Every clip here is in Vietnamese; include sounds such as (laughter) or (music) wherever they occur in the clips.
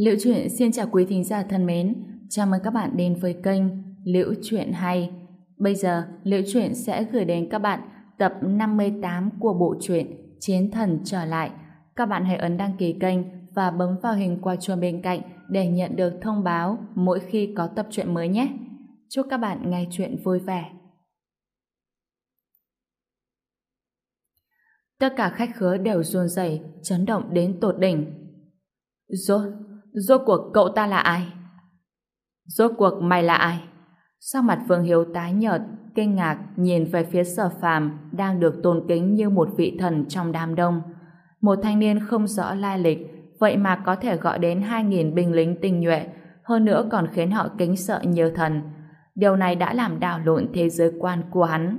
Liễu truyện xin chào quý thính giả thân mến, chào mừng các bạn đến với kênh Liễu truyện hay. Bây giờ, Liễu truyện sẽ gửi đến các bạn tập 58 của bộ truyện Chiến thần trở lại. Các bạn hãy ấn đăng ký kênh và bấm vào hình quả chuông bên cạnh để nhận được thông báo mỗi khi có tập truyện mới nhé. Chúc các bạn nghe truyện vui vẻ. Tất cả khách khứa đều run rẩy, chấn động đến tột đỉnh. Rốt, rốt cuộc cậu ta là ai? Rốt cuộc mày là ai? Sau mặt Vương Hiếu tái nhợt, kinh ngạc nhìn về phía sở phàm đang được tôn kính như một vị thần trong đám đông. Một thanh niên không rõ lai lịch, vậy mà có thể gọi đến 2.000 binh lính tinh nhuệ, hơn nữa còn khiến họ kính sợ như thần. Điều này đã làm đảo lộn thế giới quan của hắn.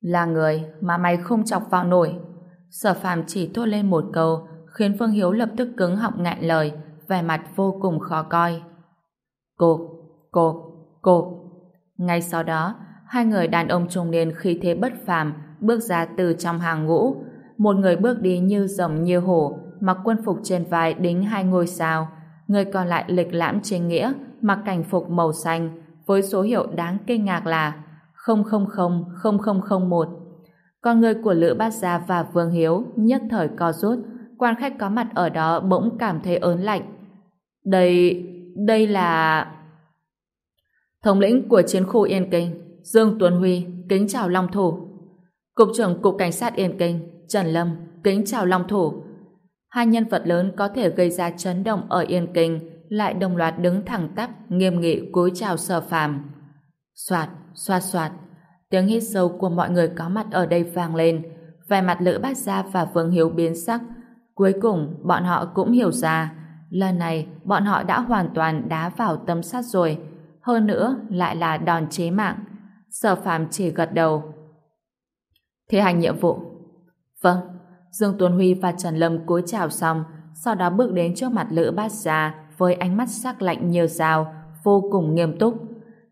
Là người mà mày không chọc vào nổi. Sở phàm chỉ thốt lên một câu, khiến Phương Hiếu lập tức cứng họng ngạn lời, vẻ mặt vô cùng khó coi. Cộp, cộp, cộp. Ngay sau đó, hai người đàn ông trung niên khí thế bất phàm bước ra từ trong hàng ngũ. Một người bước đi như rồng như hổ, mặc quân phục trên vai đính hai ngôi sao. Người còn lại lịch lãm trên nghĩa, mặc cảnh phục màu xanh, với số hiệu đáng kinh ngạc là 000001. Con người của Lữ Bát Gia và Vương Hiếu nhất thời co rút, quan khách có mặt ở đó bỗng cảm thấy ớn lạnh. Đây, đây là... Thống lĩnh của chiến khu Yên Kinh, Dương Tuấn Huy, kính chào Long Thủ. Cục trưởng Cục Cảnh sát Yên Kinh, Trần Lâm, kính chào Long Thủ. Hai nhân vật lớn có thể gây ra chấn động ở Yên Kinh lại đồng loạt đứng thẳng tắp, nghiêm nghị cúi chào sở phàm. Soạt, xoạt xoạt, tiếng hít sâu của mọi người có mặt ở đây vang lên, vẻ mặt Lữ Bát Gia và Vương Hiếu biến sắc, Cuối cùng, bọn họ cũng hiểu ra, lần này bọn họ đã hoàn toàn đá vào tâm sắt rồi. Hơn nữa, lại là đòn chế mạng. Sở phàm chỉ gật đầu. Thi hành nhiệm vụ. Vâng. Dương Tuấn Huy và Trần Lâm cúi chào xong, sau đó bước đến trước mặt Lữ Bát Gia với ánh mắt sắc lạnh như dao, vô cùng nghiêm túc.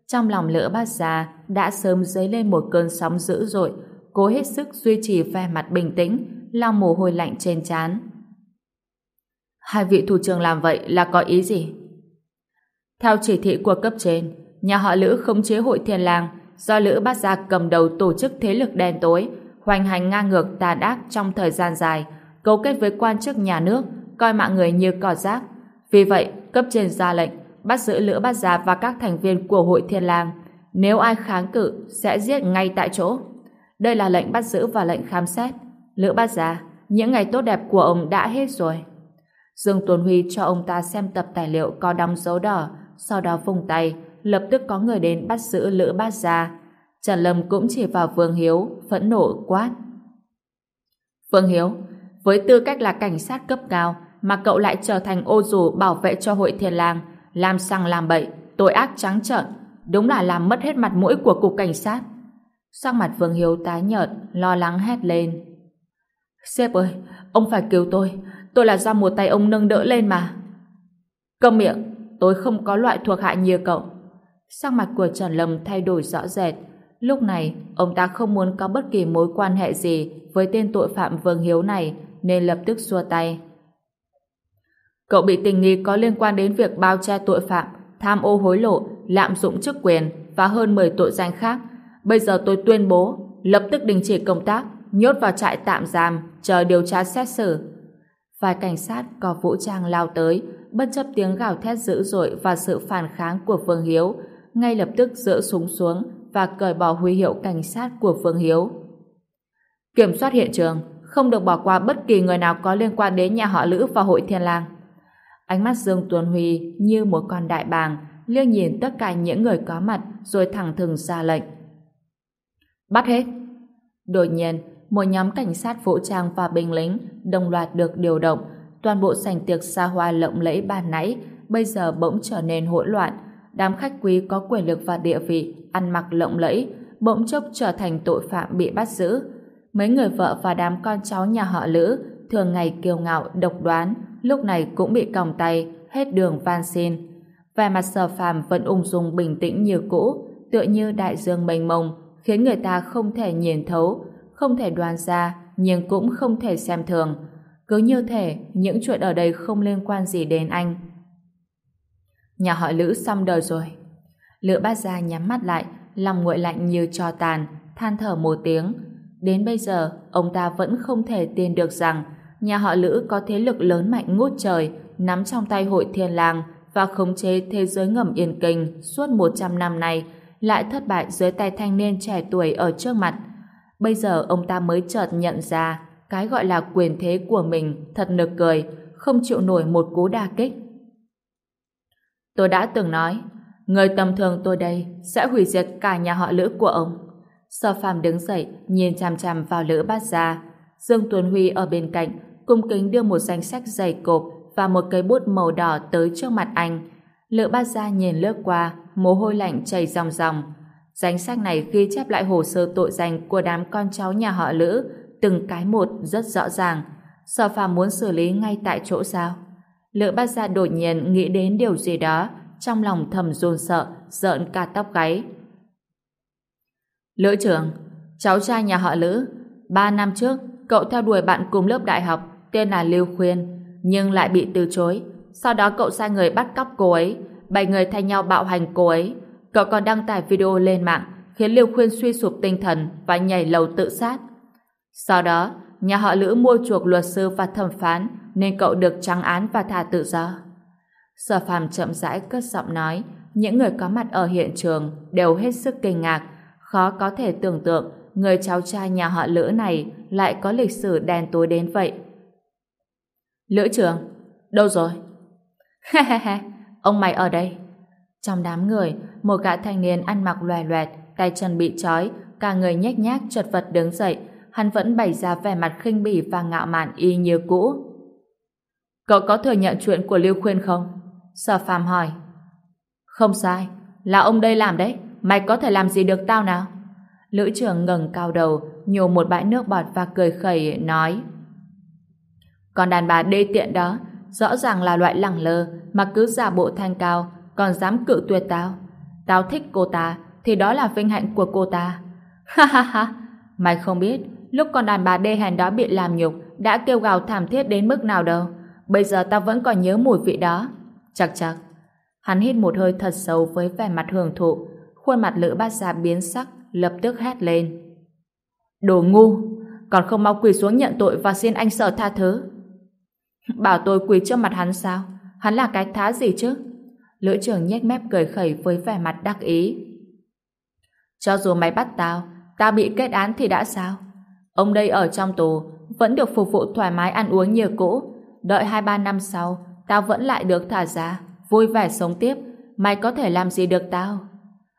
Trong lòng Lữ Bát Gia đã sớm dấy lên một cơn sóng dữ dội, cố hết sức duy trì vẻ mặt bình tĩnh, lau mồ hôi lạnh trên trán. Hai vị thủ trưởng làm vậy là có ý gì? Theo chỉ thị của cấp trên, nhà họ Lữ khống chế hội thiên lang do Lữ Bát Gia cầm đầu tổ chức thế lực đen tối, hoành hành ngang ngược tà ác trong thời gian dài, cấu kết với quan chức nhà nước, coi mạng người như cỏ rác. Vì vậy, cấp trên ra lệnh bắt giữ Lữ Bát Gia và các thành viên của hội thiên lang. Nếu ai kháng cự, sẽ giết ngay tại chỗ. Đây là lệnh bắt giữ và lệnh khám xét. Lữ Bát Gia, những ngày tốt đẹp của ông đã hết rồi. Dương Tuấn Huy cho ông ta xem tập tài liệu có đóng dấu đỏ, sau đó vùng tay, lập tức có người đến bắt giữ Lữ Bát Gia. Trần Lâm cũng chỉ vào Vương Hiếu, phẫn nộ quát. Vương Hiếu, với tư cách là cảnh sát cấp cao, mà cậu lại trở thành ô dù bảo vệ cho hội thiên lang, làm sang làm bậy, tội ác trắng trợn, đúng là làm mất hết mặt mũi của cục cảnh sát. Sắc mặt Vương Hiếu tái nhợt, lo lắng hét lên. Sếp ơi, ông phải cứu tôi, tôi là do một tay ông nâng đỡ lên mà. Câm miệng, tôi không có loại thuộc hạ như cậu. Sắc mặt của Trần Lâm thay đổi rõ rệt. Lúc này, ông ta không muốn có bất kỳ mối quan hệ gì với tên tội phạm Vương Hiếu này, nên lập tức xua tay. Cậu bị tình nghi có liên quan đến việc bao che tội phạm, tham ô hối lộ, lạm dụng chức quyền và hơn 10 tội danh khác. Bây giờ tôi tuyên bố, lập tức đình chỉ công tác, nhốt vào trại tạm giam, chờ điều tra xét xử. Vài cảnh sát có vũ trang lao tới, bất chấp tiếng gào thét dữ dội và sự phản kháng của Phương Hiếu, ngay lập tức dỡ súng xuống và cởi bỏ huy hiệu cảnh sát của Phương Hiếu. Kiểm soát hiện trường, không được bỏ qua bất kỳ người nào có liên quan đến nhà họ Lữ và hội Thiên Lang. Ánh mắt Dương Tuấn Huy như một con đại bàng, liếc nhìn tất cả những người có mặt rồi thẳng thừng ra lệnh. Bắt hết! Đột nhiên, một nhóm cảnh sát vũ trang và binh lính đồng loạt được điều động. Toàn bộ sảnh tiệc xa hoa lộng lẫy ban nãy bây giờ bỗng trở nên hỗn loạn. Đám khách quý có quyền lực và địa vị, ăn mặc lộng lẫy, bỗng chốc trở thành tội phạm bị bắt giữ. Mấy người vợ và đám con cháu nhà họ Lữ thường ngày kiêu ngạo, độc đoán, lúc này cũng bị còng tay, hết đường van xin. Về mặt sở phàm vẫn ung dung bình tĩnh như cũ, tựa như đại dương mênh mông, khiến người ta không thể nhìn thấu, không thể đoán ra, nhưng cũng không thể xem thường. Cứ như thể những chuyện ở đây không liên quan gì đến anh. Nhà họ Lữ xong đời rồi. Lữ bát gia nhắm mắt lại, lòng nguội lạnh như cho tàn, than thở một tiếng. Đến bây giờ, ông ta vẫn không thể tin được rằng nhà họ Lữ có thế lực lớn mạnh ngút trời, nắm trong tay hội thiên lang và khống chế thế giới ngầm yên kinh suốt 100 năm nay, lại thất bại dưới tay thanh niên trẻ tuổi ở trước mặt. Bây giờ ông ta mới chợt nhận ra cái gọi là quyền thế của mình thật nực cười, không chịu nổi một cú đa kích. Tôi đã từng nói, người tầm thường tôi đây sẽ hủy diệt cả nhà họ Lữ của ông. Sở phàm đứng dậy, nhìn chằm chằm vào Lữ Bát Gia. Dương Tuấn Huy ở bên cạnh, cung kính đưa một danh sách dày cộp và một cây bút màu đỏ tới trước mặt anh. Lữ Bát Gia nhìn lướt qua, mồ hôi lạnh chảy ròng ròng. Danh sách này ghi chép lại hồ sơ tội danh của đám con cháu nhà họ Lữ, từng cái một rất rõ ràng. Sở phàm muốn xử lý ngay tại chỗ sao? Lữ Bát Gia đột nhiên nghĩ đến điều gì đó, trong lòng thầm run sợ, giận cả tóc gáy. Lữ trưởng, cháu trai nhà họ Lữ, ba năm trước, cậu theo đuổi bạn cùng lớp đại học, tên là Lưu Khuyên, nhưng lại bị từ chối. Sau đó cậu sai người bắt cóc cô ấy, bảy người thay nhau bạo hành cô ấy. Cậu còn đăng tải video lên mạng, khiến Liêu Khuyên suy sụp tinh thần và nhảy lầu tự sát. Sau đó, nhà họ Lữ mua chuộc luật sư và thẩm phán, nên cậu được trắng án và thả tự do. Sở phàm chậm rãi cất giọng nói, những người có mặt ở hiện trường đều hết sức kinh ngạc, khó có thể tưởng tượng người cháu trai nhà họ Lữ này lại có lịch sử đen tối đến vậy. Lữ trưởng, đâu rồi? Ha ha ha, ông mày ở đây. Trong đám người, một gã thanh niên ăn mặc loè loẹt, tay chân bị trói, cả người nhếch nhác chật vật đứng dậy, hắn vẫn bày ra vẻ mặt khinh bỉ và ngạo mạn y như cũ. Cậu có thừa nhận chuyện của Lưu Khuyên không? Sở phàm hỏi. Không sai, là ông đây làm đấy, mày có thể làm gì được tao nào? Lữ trưởng ngẩng cao đầu, nhổ một bãi nước bọt và cười khẩy, nói. Còn đàn bà đê tiện đó, rõ ràng là loại lẳng lơ, mà cứ giả bộ thanh cao, còn dám cự tuyệt tao. Tao thích cô ta, thì đó là vinh hạnh của cô ta. Ha ha ha, mày không biết, lúc con đàn bà đê hèn đó bị làm nhục, đã kêu gào thảm thiết đến mức nào đâu. Bây giờ tao vẫn còn nhớ mùi vị đó. Chắc chắc. Hắn hít một hơi thật sâu với vẻ mặt hưởng thụ, khuôn mặt lữ bát gia biến sắc, lập tức hét lên. Đồ ngu, còn không mau quỳ xuống nhận tội và xin anh sợ tha thứ. Bảo tôi quỳ trước mặt hắn sao? Hắn là cái thá gì chứ? Lữ trưởng nhếch mép cười khẩy với vẻ mặt đắc ý. Cho dù mày bắt tao, tao bị kết án thì đã sao? Ông đây ở trong tù, vẫn được phục vụ thoải mái ăn uống như cũ. Đợi hai ba năm sau, tao vẫn lại được thả ra, vui vẻ sống tiếp. Mày có thể làm gì được tao?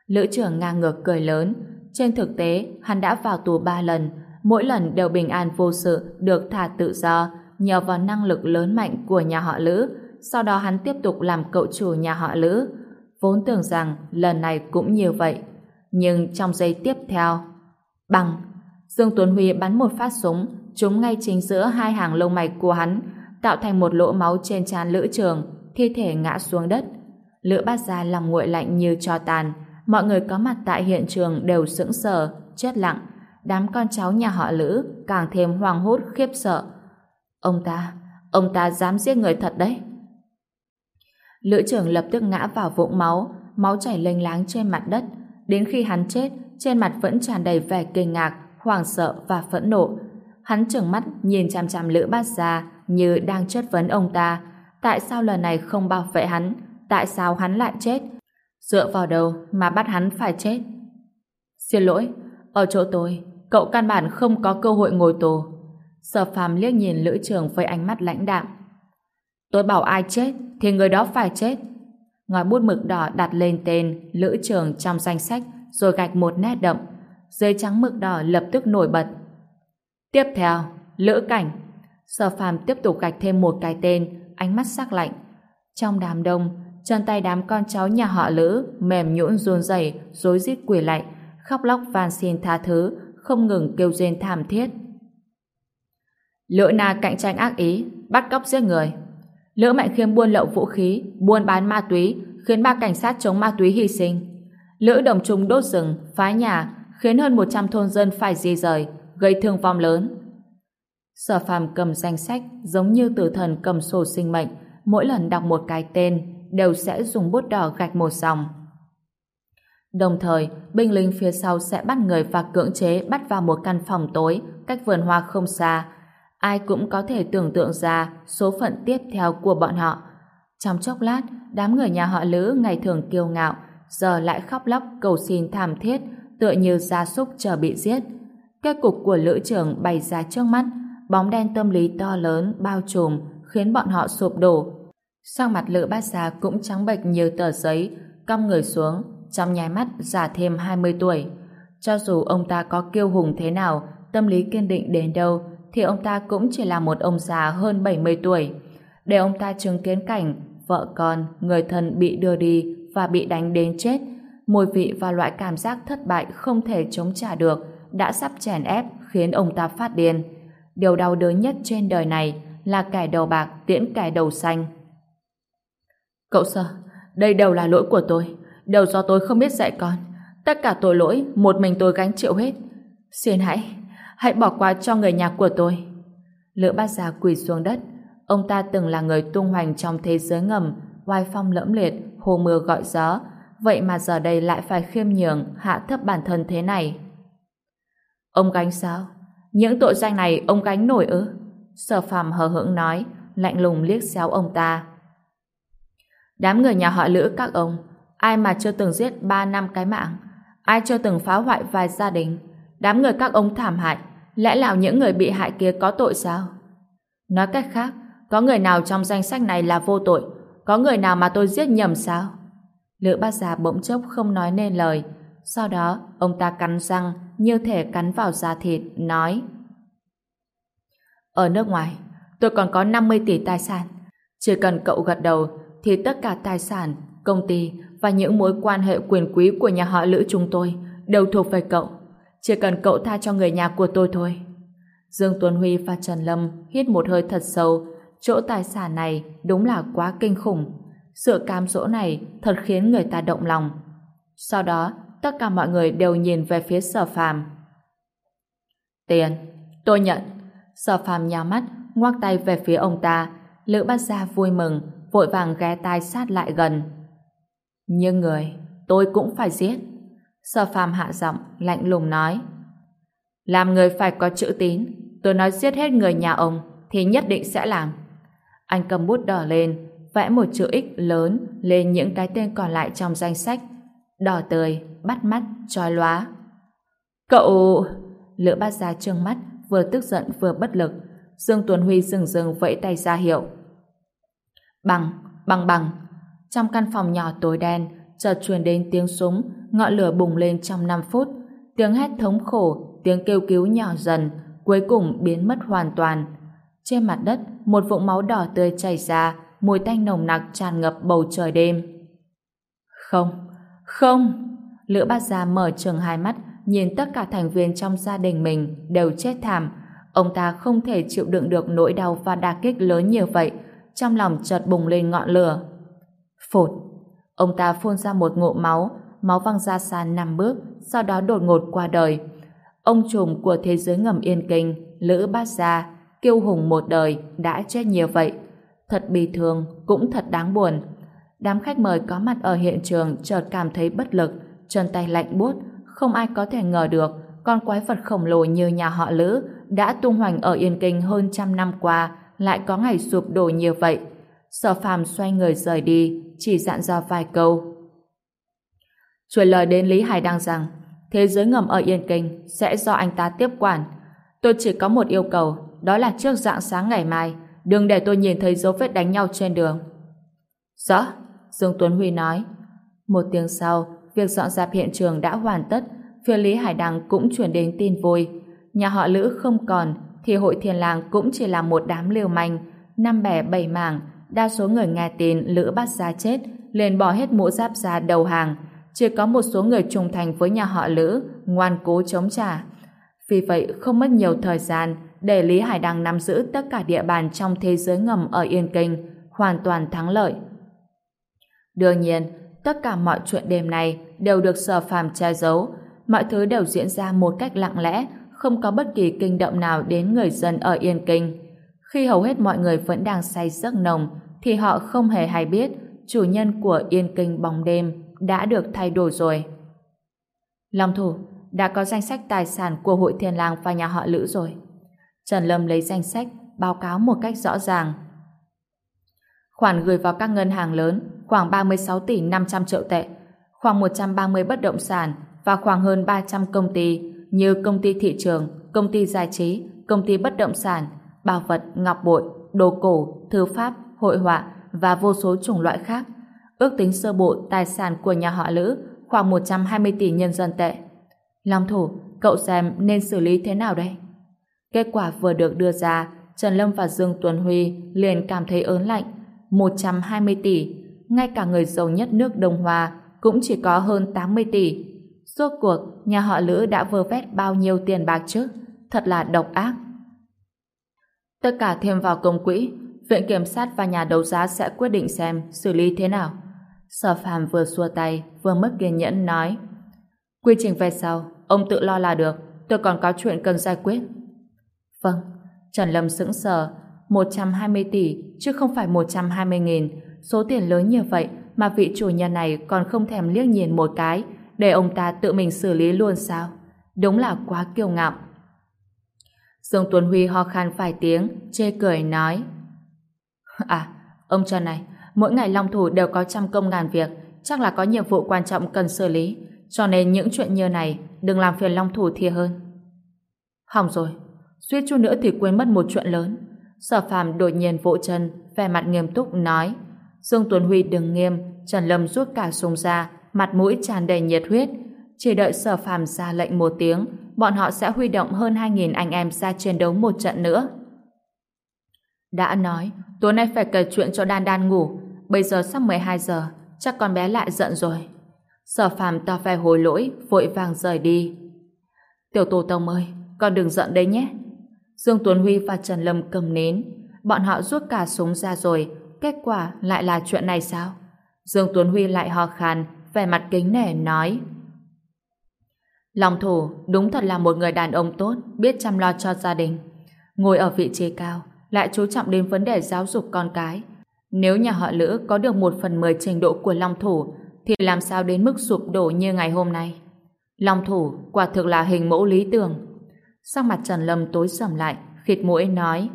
Lữ trưởng ngang ngược cười lớn. Trên thực tế, hắn đã vào tù ba lần, mỗi lần đều bình an vô sự, được thả tự do, nhờ vào năng lực lớn mạnh của nhà họ Lữ. Sau đó hắn tiếp tục làm cậu chủ nhà họ Lữ. Vốn tưởng rằng lần này cũng như vậy. Nhưng trong giây tiếp theo, bằng, Dương Tuấn Huy bắn một phát súng, trúng ngay chính giữa hai hàng lông mày của hắn, tạo thành một lỗ máu trên trán Lữ Trường, thi thể ngã xuống đất. Lữ Bát Gia lòng nguội lạnh như cho tàn, mọi người có mặt tại hiện trường đều sững sờ, chết lặng. Đám con cháu nhà họ Lữ càng thêm hoang hốt khiếp sợ. Ông ta, ông ta dám giết người thật đấy. Lữ trưởng lập tức ngã vào vũng máu, máu chảy lênh láng trên mặt đất. Đến khi hắn chết, trên mặt vẫn tràn đầy vẻ kinh ngạc, hoảng sợ và phẫn nộ. Hắn trừng mắt nhìn chằm chằm Lữ Bát Gia như đang chất vấn ông ta. Tại sao lần này không bảo vệ hắn? Tại sao hắn lại chết? Dựa vào đâu mà bắt hắn phải chết? Xin lỗi, ở chỗ tôi, cậu căn bản không có cơ hội ngồi tù. Sở phàm liếc nhìn Lữ Trường với ánh mắt lãnh đạm. Tôi bảo ai chết, thì người đó phải chết. Ngòi bút mực đỏ đặt lên tên Lữ Trường trong danh sách rồi gạch một nét đậm. dây trắng mực đỏ lập tức nổi bật. Tiếp theo, Lữ Cảnh. Sở phàm tiếp tục gạch thêm một cái tên, ánh mắt sắc lạnh. Trong đám đông, chân tay đám con cháu nhà họ Lữ mềm nhũn run rẩy, rối rít quỳ lạy, khóc lóc van xin tha thứ, không ngừng kêu rên thảm thiết. Lữ Na cạnh tranh ác ý, bắt cóc giết người. Lữ Mạnh Khiêm buôn lậu vũ khí, buôn bán ma túy, khiến ba cảnh sát chống ma túy hy sinh. Lữ Đồng Trung đốt rừng, phá nhà, khiến hơn 100 thôn dân phải di rời, gây thương vong lớn. Sở phàm cầm danh sách giống như tử thần cầm sổ sinh mệnh, mỗi lần đọc một cái tên đều sẽ dùng bút đỏ gạch một dòng. Đồng thời, binh lính phía sau sẽ bắt người và cưỡng chế bắt vào một căn phòng tối cách vườn hoa không xa. Ai cũng có thể tưởng tượng ra số phận tiếp theo của bọn họ. Trong chốc lát, đám người nhà họ Lữ ngày thường kiêu ngạo, giờ lại khóc lóc cầu xin thảm thiết, tựa như gia súc chờ bị giết. Kết cục của Lữ trưởng bày ra trước mắt, bóng đen tâm lý to lớn bao trùm khiến bọn họ sụp đổ. Sang mặt Lữ Bát Gia cũng trắng bệch như tờ giấy, cong người xuống, trong nháy mắt già thêm 20 tuổi. Cho dù ông ta có kiêu hùng thế nào, tâm lý kiên định đến đâu, thì ông ta cũng chỉ là một ông già hơn 70 tuổi. Để ông ta chứng kiến cảnh vợ con, người thân bị đưa đi và bị đánh đến chết, mùi vị và loại cảm giác thất bại không thể chống trả được đã sắp chèn ép khiến ông ta phát điên. Điều đau đớn nhất trên đời này là kẻ đầu bạc tiễn kẻ đầu xanh. Cậu sơ, đây đều là lỗi của tôi đều do tôi không biết dạy con. Tất cả tội lỗi, một mình tôi gánh chịu hết. Xin hãy, hãy bỏ qua cho người nhà của tôi. Lữ bát già quỳ xuống đất. Ông ta từng là người tung hoành trong thế giới ngầm, oai phong lẫm liệt, hồ mưa gọi gió. Vậy mà giờ đây lại phải khiêm nhường, hạ thấp bản thân thế này. Ông gánh sao? Những tội danh này ông gánh nổi ư? Sở phàm hờ hững nói, lạnh lùng liếc xéo ông ta. Đám người nhà họ Lữ các ông Ai mà chưa từng giết ba năm cái mạng? Ai chưa từng phá hoại vài gia đình? Đám người các ông thảm hại, lẽ nào những người bị hại kia có tội sao? Nói cách khác, có người nào trong danh sách này là vô tội? Có người nào mà tôi giết nhầm sao? Lữ bác già bỗng chốc không nói nên lời. Sau đó, ông ta cắn răng như thể cắn vào da thịt, nói Ở nước ngoài, tôi còn có 50 tỷ tài sản. Chỉ cần cậu gật đầu thì tất cả tài sản, công ty và những mối quan hệ quyền quý của nhà họ Lữ chúng tôi đều thuộc về cậu. Chỉ cần cậu tha cho người nhà của tôi thôi. Dương Tuấn Huy và Trần Lâm hít một hơi thật sâu. Chỗ tài sản này đúng là quá kinh khủng. Sự cam dỗ này thật khiến người ta động lòng. Sau đó, tất cả mọi người đều nhìn về phía sở phàm. Tiền, tôi nhận. Sở phàm nhào mắt, ngoắc tay về phía ông ta. Lữ bát gia vui mừng, vội vàng ghé tai sát lại gần. Nhưng người, tôi cũng phải giết. Sở phàm hạ giọng, lạnh lùng nói. Làm người phải có chữ tín. Tôi nói giết hết người nhà ông, thì nhất định sẽ làm. Anh cầm bút đỏ lên, vẽ một chữ X lớn lên những cái tên còn lại trong danh sách. Đỏ tươi, bắt mắt, trói lóa. Cậu... Lữ bát ra trương mắt, vừa tức giận vừa bất lực. Dương Tuấn Huy dừng dừng vẫy tay ra hiệu. Bằng, bằng bằng, trong căn phòng nhỏ tối đen, chợt truyền đến tiếng súng, ngọn lửa bùng lên trong 5 phút. Tiếng hét thống khổ, tiếng kêu cứu nhỏ dần, cuối cùng biến mất hoàn toàn. Trên mặt đất, một vũng máu đỏ tươi chảy ra, mùi tanh nồng nặc tràn ngập bầu trời đêm. Không, không! Lữ bát gia mở trường hai mắt, nhìn tất cả thành viên trong gia đình mình đều chết thảm. Ông ta không thể chịu đựng được nỗi đau và đả kích lớn như vậy, trong lòng chợt bùng lên ngọn lửa. Phột! Ông ta phun ra một ngụm máu, máu văng ra xa năm bước, sau đó đột ngột qua đời. Ông trùm của thế giới ngầm yên kinh, Lữ Bát Gia, kiêu hùng một đời, đã chết nhiều vậy. Thật bi thương, cũng thật đáng buồn. Đám khách mời có mặt ở hiện trường chợt cảm thấy bất lực, chân tay lạnh buốt, không ai có thể ngờ được con quái vật khổng lồ như nhà họ Lữ đã tung hoành ở Yên Kinh hơn trăm năm qua lại có ngày sụp đổ như vậy. Sở phàm xoay người rời đi, chỉ dặn dò vài câu. Chuyển lời đến Lý Hải Đăng rằng thế giới ngầm ở Yên Kinh sẽ do anh ta tiếp quản. Tôi chỉ có một yêu cầu, đó là trước dạng sáng ngày mai, đừng để tôi nhìn thấy dấu vết đánh nhau trên đường. Rõ, Dương Tuấn Huy nói. Một tiếng sau, việc dọn dẹp hiện trường đã hoàn tất, phía Lý Hải Đăng cũng chuyển đến tin vui. Nhà họ Lữ không còn, thì hội thiền làng cũng chỉ là một đám liều manh, năm bè bảy mảng, đa số người nghe tin Lữ Bát Gia chết liền bỏ hết mũ giáp ra đầu hàng. Chỉ có một số người trung thành với nhà họ Lữ ngoan cố chống trả. Vì vậy không mất nhiều thời gian để Lý Hải Đăng nắm giữ tất cả địa bàn trong thế giới ngầm ở Yên Kinh hoàn toàn thắng lợi. Đương nhiên, tất cả mọi chuyện đêm này đều được sở phàm che giấu. Mọi thứ đều diễn ra một cách lặng lẽ, không có bất kỳ kinh động nào đến người dân ở Yên Kinh. Khi hầu hết mọi người vẫn đang say giấc nồng, thì họ không hề hay biết chủ nhân của Yên Kinh bóng đêm đã được thay đổi rồi. Long thủ, đã có danh sách tài sản của hội thiên lang và nhà họ Lữ rồi. Trần Lâm lấy danh sách, báo cáo một cách rõ ràng. Khoản gửi vào các ngân hàng lớn khoảng 36 tỷ 500 triệu tệ, khoảng 130 bất động sản và khoảng hơn 300 công ty như công ty thị trường, công ty giải trí, công ty bất động sản, bảo vật, ngọc bội, đồ cổ, thư pháp, hội họa và vô số chủng loại khác. Ước tính sơ bộ tài sản của nhà họ Lữ khoảng 120 tỷ nhân dân tệ. Long thủ, cậu xem nên xử lý thế nào đây? Kết quả vừa được đưa ra, Trần Lâm và Dương Tuấn Huy liền cảm thấy ớn lạnh. 120 tỷ, ngay cả người giàu nhất nước Đông Hoa cũng chỉ có hơn 80 tỷ. Suốt cuộc, nhà họ Lữ đã vơ vét bao nhiêu tiền bạc chứ? Thật là độc ác. Tất cả thêm vào công quỹ, Viện Kiểm sát và nhà đấu giá sẽ quyết định xem xử lý thế nào. Sở phàm vừa xua tay, vừa mất kiên nhẫn nói Quy trình về sau, ông tự lo là được, tôi còn có chuyện cần giải quyết. Vâng, Trần Lâm sững sờ, 120 tỷ chứ không phải 120 nghìn. Số tiền lớn như vậy mà vị chủ nhà này còn không thèm liếc nhìn một cái để ông ta tự mình xử lý luôn sao? Đúng là quá kiêu ngạo. Dương Tuấn Huy ho khan vài tiếng, chê cười nói À, ông Trần này, mỗi ngày Long Thủ đều có trăm công ngàn việc, chắc là có nhiệm vụ quan trọng cần xử lý, cho nên những chuyện như này đừng làm phiền Long Thủ thì hơn. Hỏng rồi, suýt chút nữa thì quên mất một chuyện lớn. Sở phàm đột nhiên vỗ chân, vẻ mặt nghiêm túc nói. Dương Tuấn Huy đừng nghiêm, Trần Lâm rút cả súng ra, mặt mũi tràn đầy nhiệt huyết. Chỉ đợi sở phàm ra lệnh một tiếng, bọn họ sẽ huy động hơn 2.000 anh em ra chiến đấu một trận nữa. Đã nói, tối nay phải kể chuyện cho Đan Đan ngủ, bây giờ sắp 12 giờ, chắc con bé lại giận rồi. Sở phàm tỏ vẻ hối lỗi, vội vàng rời đi. Tiểu tổ tông ơi, con đừng giận đấy nhé. Dương Tuấn Huy và Trần Lâm cầm nến. Bọn họ rút cả súng ra rồi, kết quả lại là chuyện này sao? Dương Tuấn Huy lại ho khan, vẻ mặt kính nể nói. Long thủ đúng thật là một người đàn ông tốt, biết chăm lo cho gia đình. Ngồi ở vị trí cao, lại chú trọng đến vấn đề giáo dục con cái. Nếu nhà họ Lữ có được một phần mười trình độ của Long thủ, thì làm sao đến mức sụp đổ như ngày hôm nay? Long thủ quả thực là hình mẫu lý tưởng. Sắc mặt Trần Lâm tối sầm lại, khịt mũi nói.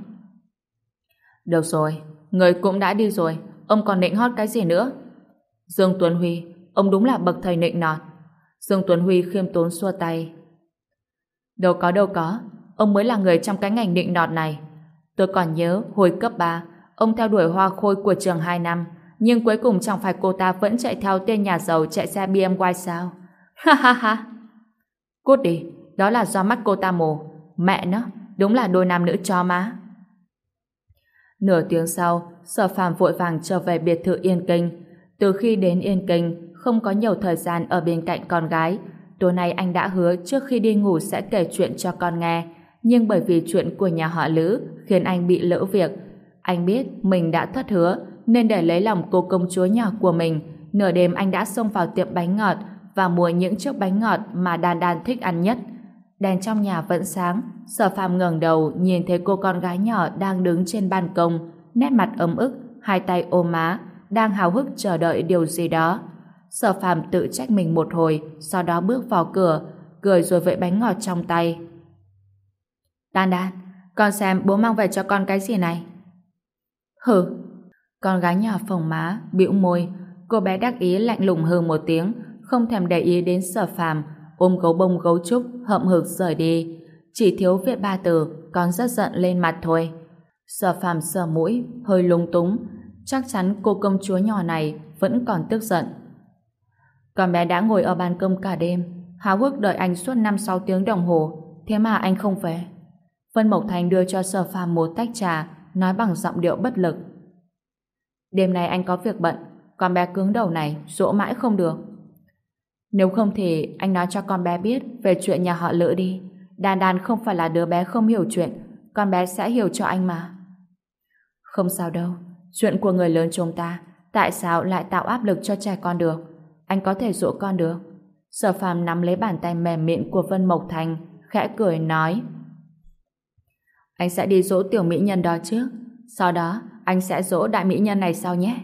Được rồi, người cũng đã đi rồi, ông còn nịnh hót cái gì nữa? Dương Tuấn Huy, ông đúng là bậc thầy nịnh nọt. Dương Tuấn Huy khiêm tốn xua tay. Đâu có đâu có, ông mới là người trong cái ngành định nọt này. Tôi còn nhớ hồi cấp 3, ông theo đuổi hoa khôi của trường 2 năm, nhưng cuối cùng chẳng phải cô ta vẫn chạy theo tên nhà giàu chạy xe BMW sao? Ha ha ha! Cút đi, đó là do mắt cô ta mù. Mẹ nó, đúng là đôi nam nữ cho má. Nửa tiếng sau, sở phàm vội vàng trở về biệt thự Yên Kinh. Từ khi đến Yên Kinh, không có nhiều thời gian ở bên cạnh con gái. Tối nay anh đã hứa trước khi đi ngủ sẽ kể chuyện cho con nghe. Nhưng bởi vì chuyện của nhà họ Lữ khiến anh bị lỡ việc. Anh biết mình đã thất hứa, nên để lấy lòng cô công chúa nhỏ của mình, nửa đêm anh đã xông vào tiệm bánh ngọt và mua những chiếc bánh ngọt mà Đan Đan thích ăn nhất. Đèn trong nhà vẫn sáng, sở phàm ngẩng đầu nhìn thấy cô con gái nhỏ đang đứng trên ban công, nét mặt ấm ức, hai tay ôm má, đang hào hức chờ đợi điều gì đó. Sở phàm tự trách mình một hồi, sau đó bước vào cửa, cười rồi vẫy bánh ngọt trong tay. Đan Đan, con xem bố mang về cho con cái gì này? Hừ, con gái nhỏ phồng má, bĩu môi, cô bé đắc ý lạnh lùng hừ một tiếng, không thèm để ý đến sở phàm, ôm gấu bông gấu trúc, hậm hực rời đi. Chỉ thiếu viết ba từ, con rất giận lên mặt thôi. Sở phàm sờ mũi, hơi lung túng. Chắc chắn cô công chúa nhỏ này vẫn còn tức giận còn bé đã ngồi ở bàn cơm cả đêm, háo hức đợi anh suốt 5-6 tiếng đồng hồ, thế mà anh không về. Vân Mộc Thành đưa cho sở phàm một tách trà, nói bằng giọng điệu bất lực. Đêm nay anh có việc bận, con bé cứng đầu này dỗ mãi không được. Nếu không thì anh nói cho con bé biết về chuyện nhà họ lỡ đi. Đàn đàn không phải là đứa bé không hiểu chuyện, con bé sẽ hiểu cho anh mà. Không sao đâu, chuyện của người lớn chúng ta, tại sao lại tạo áp lực cho trẻ con được? Anh có thể dỗ con được. Sở phàm nắm lấy bàn tay mềm mịn của Vân Mộc Thành, khẽ cười nói Anh sẽ đi dỗ tiểu mỹ nhân đó trước, sau đó anh sẽ dỗ đại mỹ nhân này sau nhé.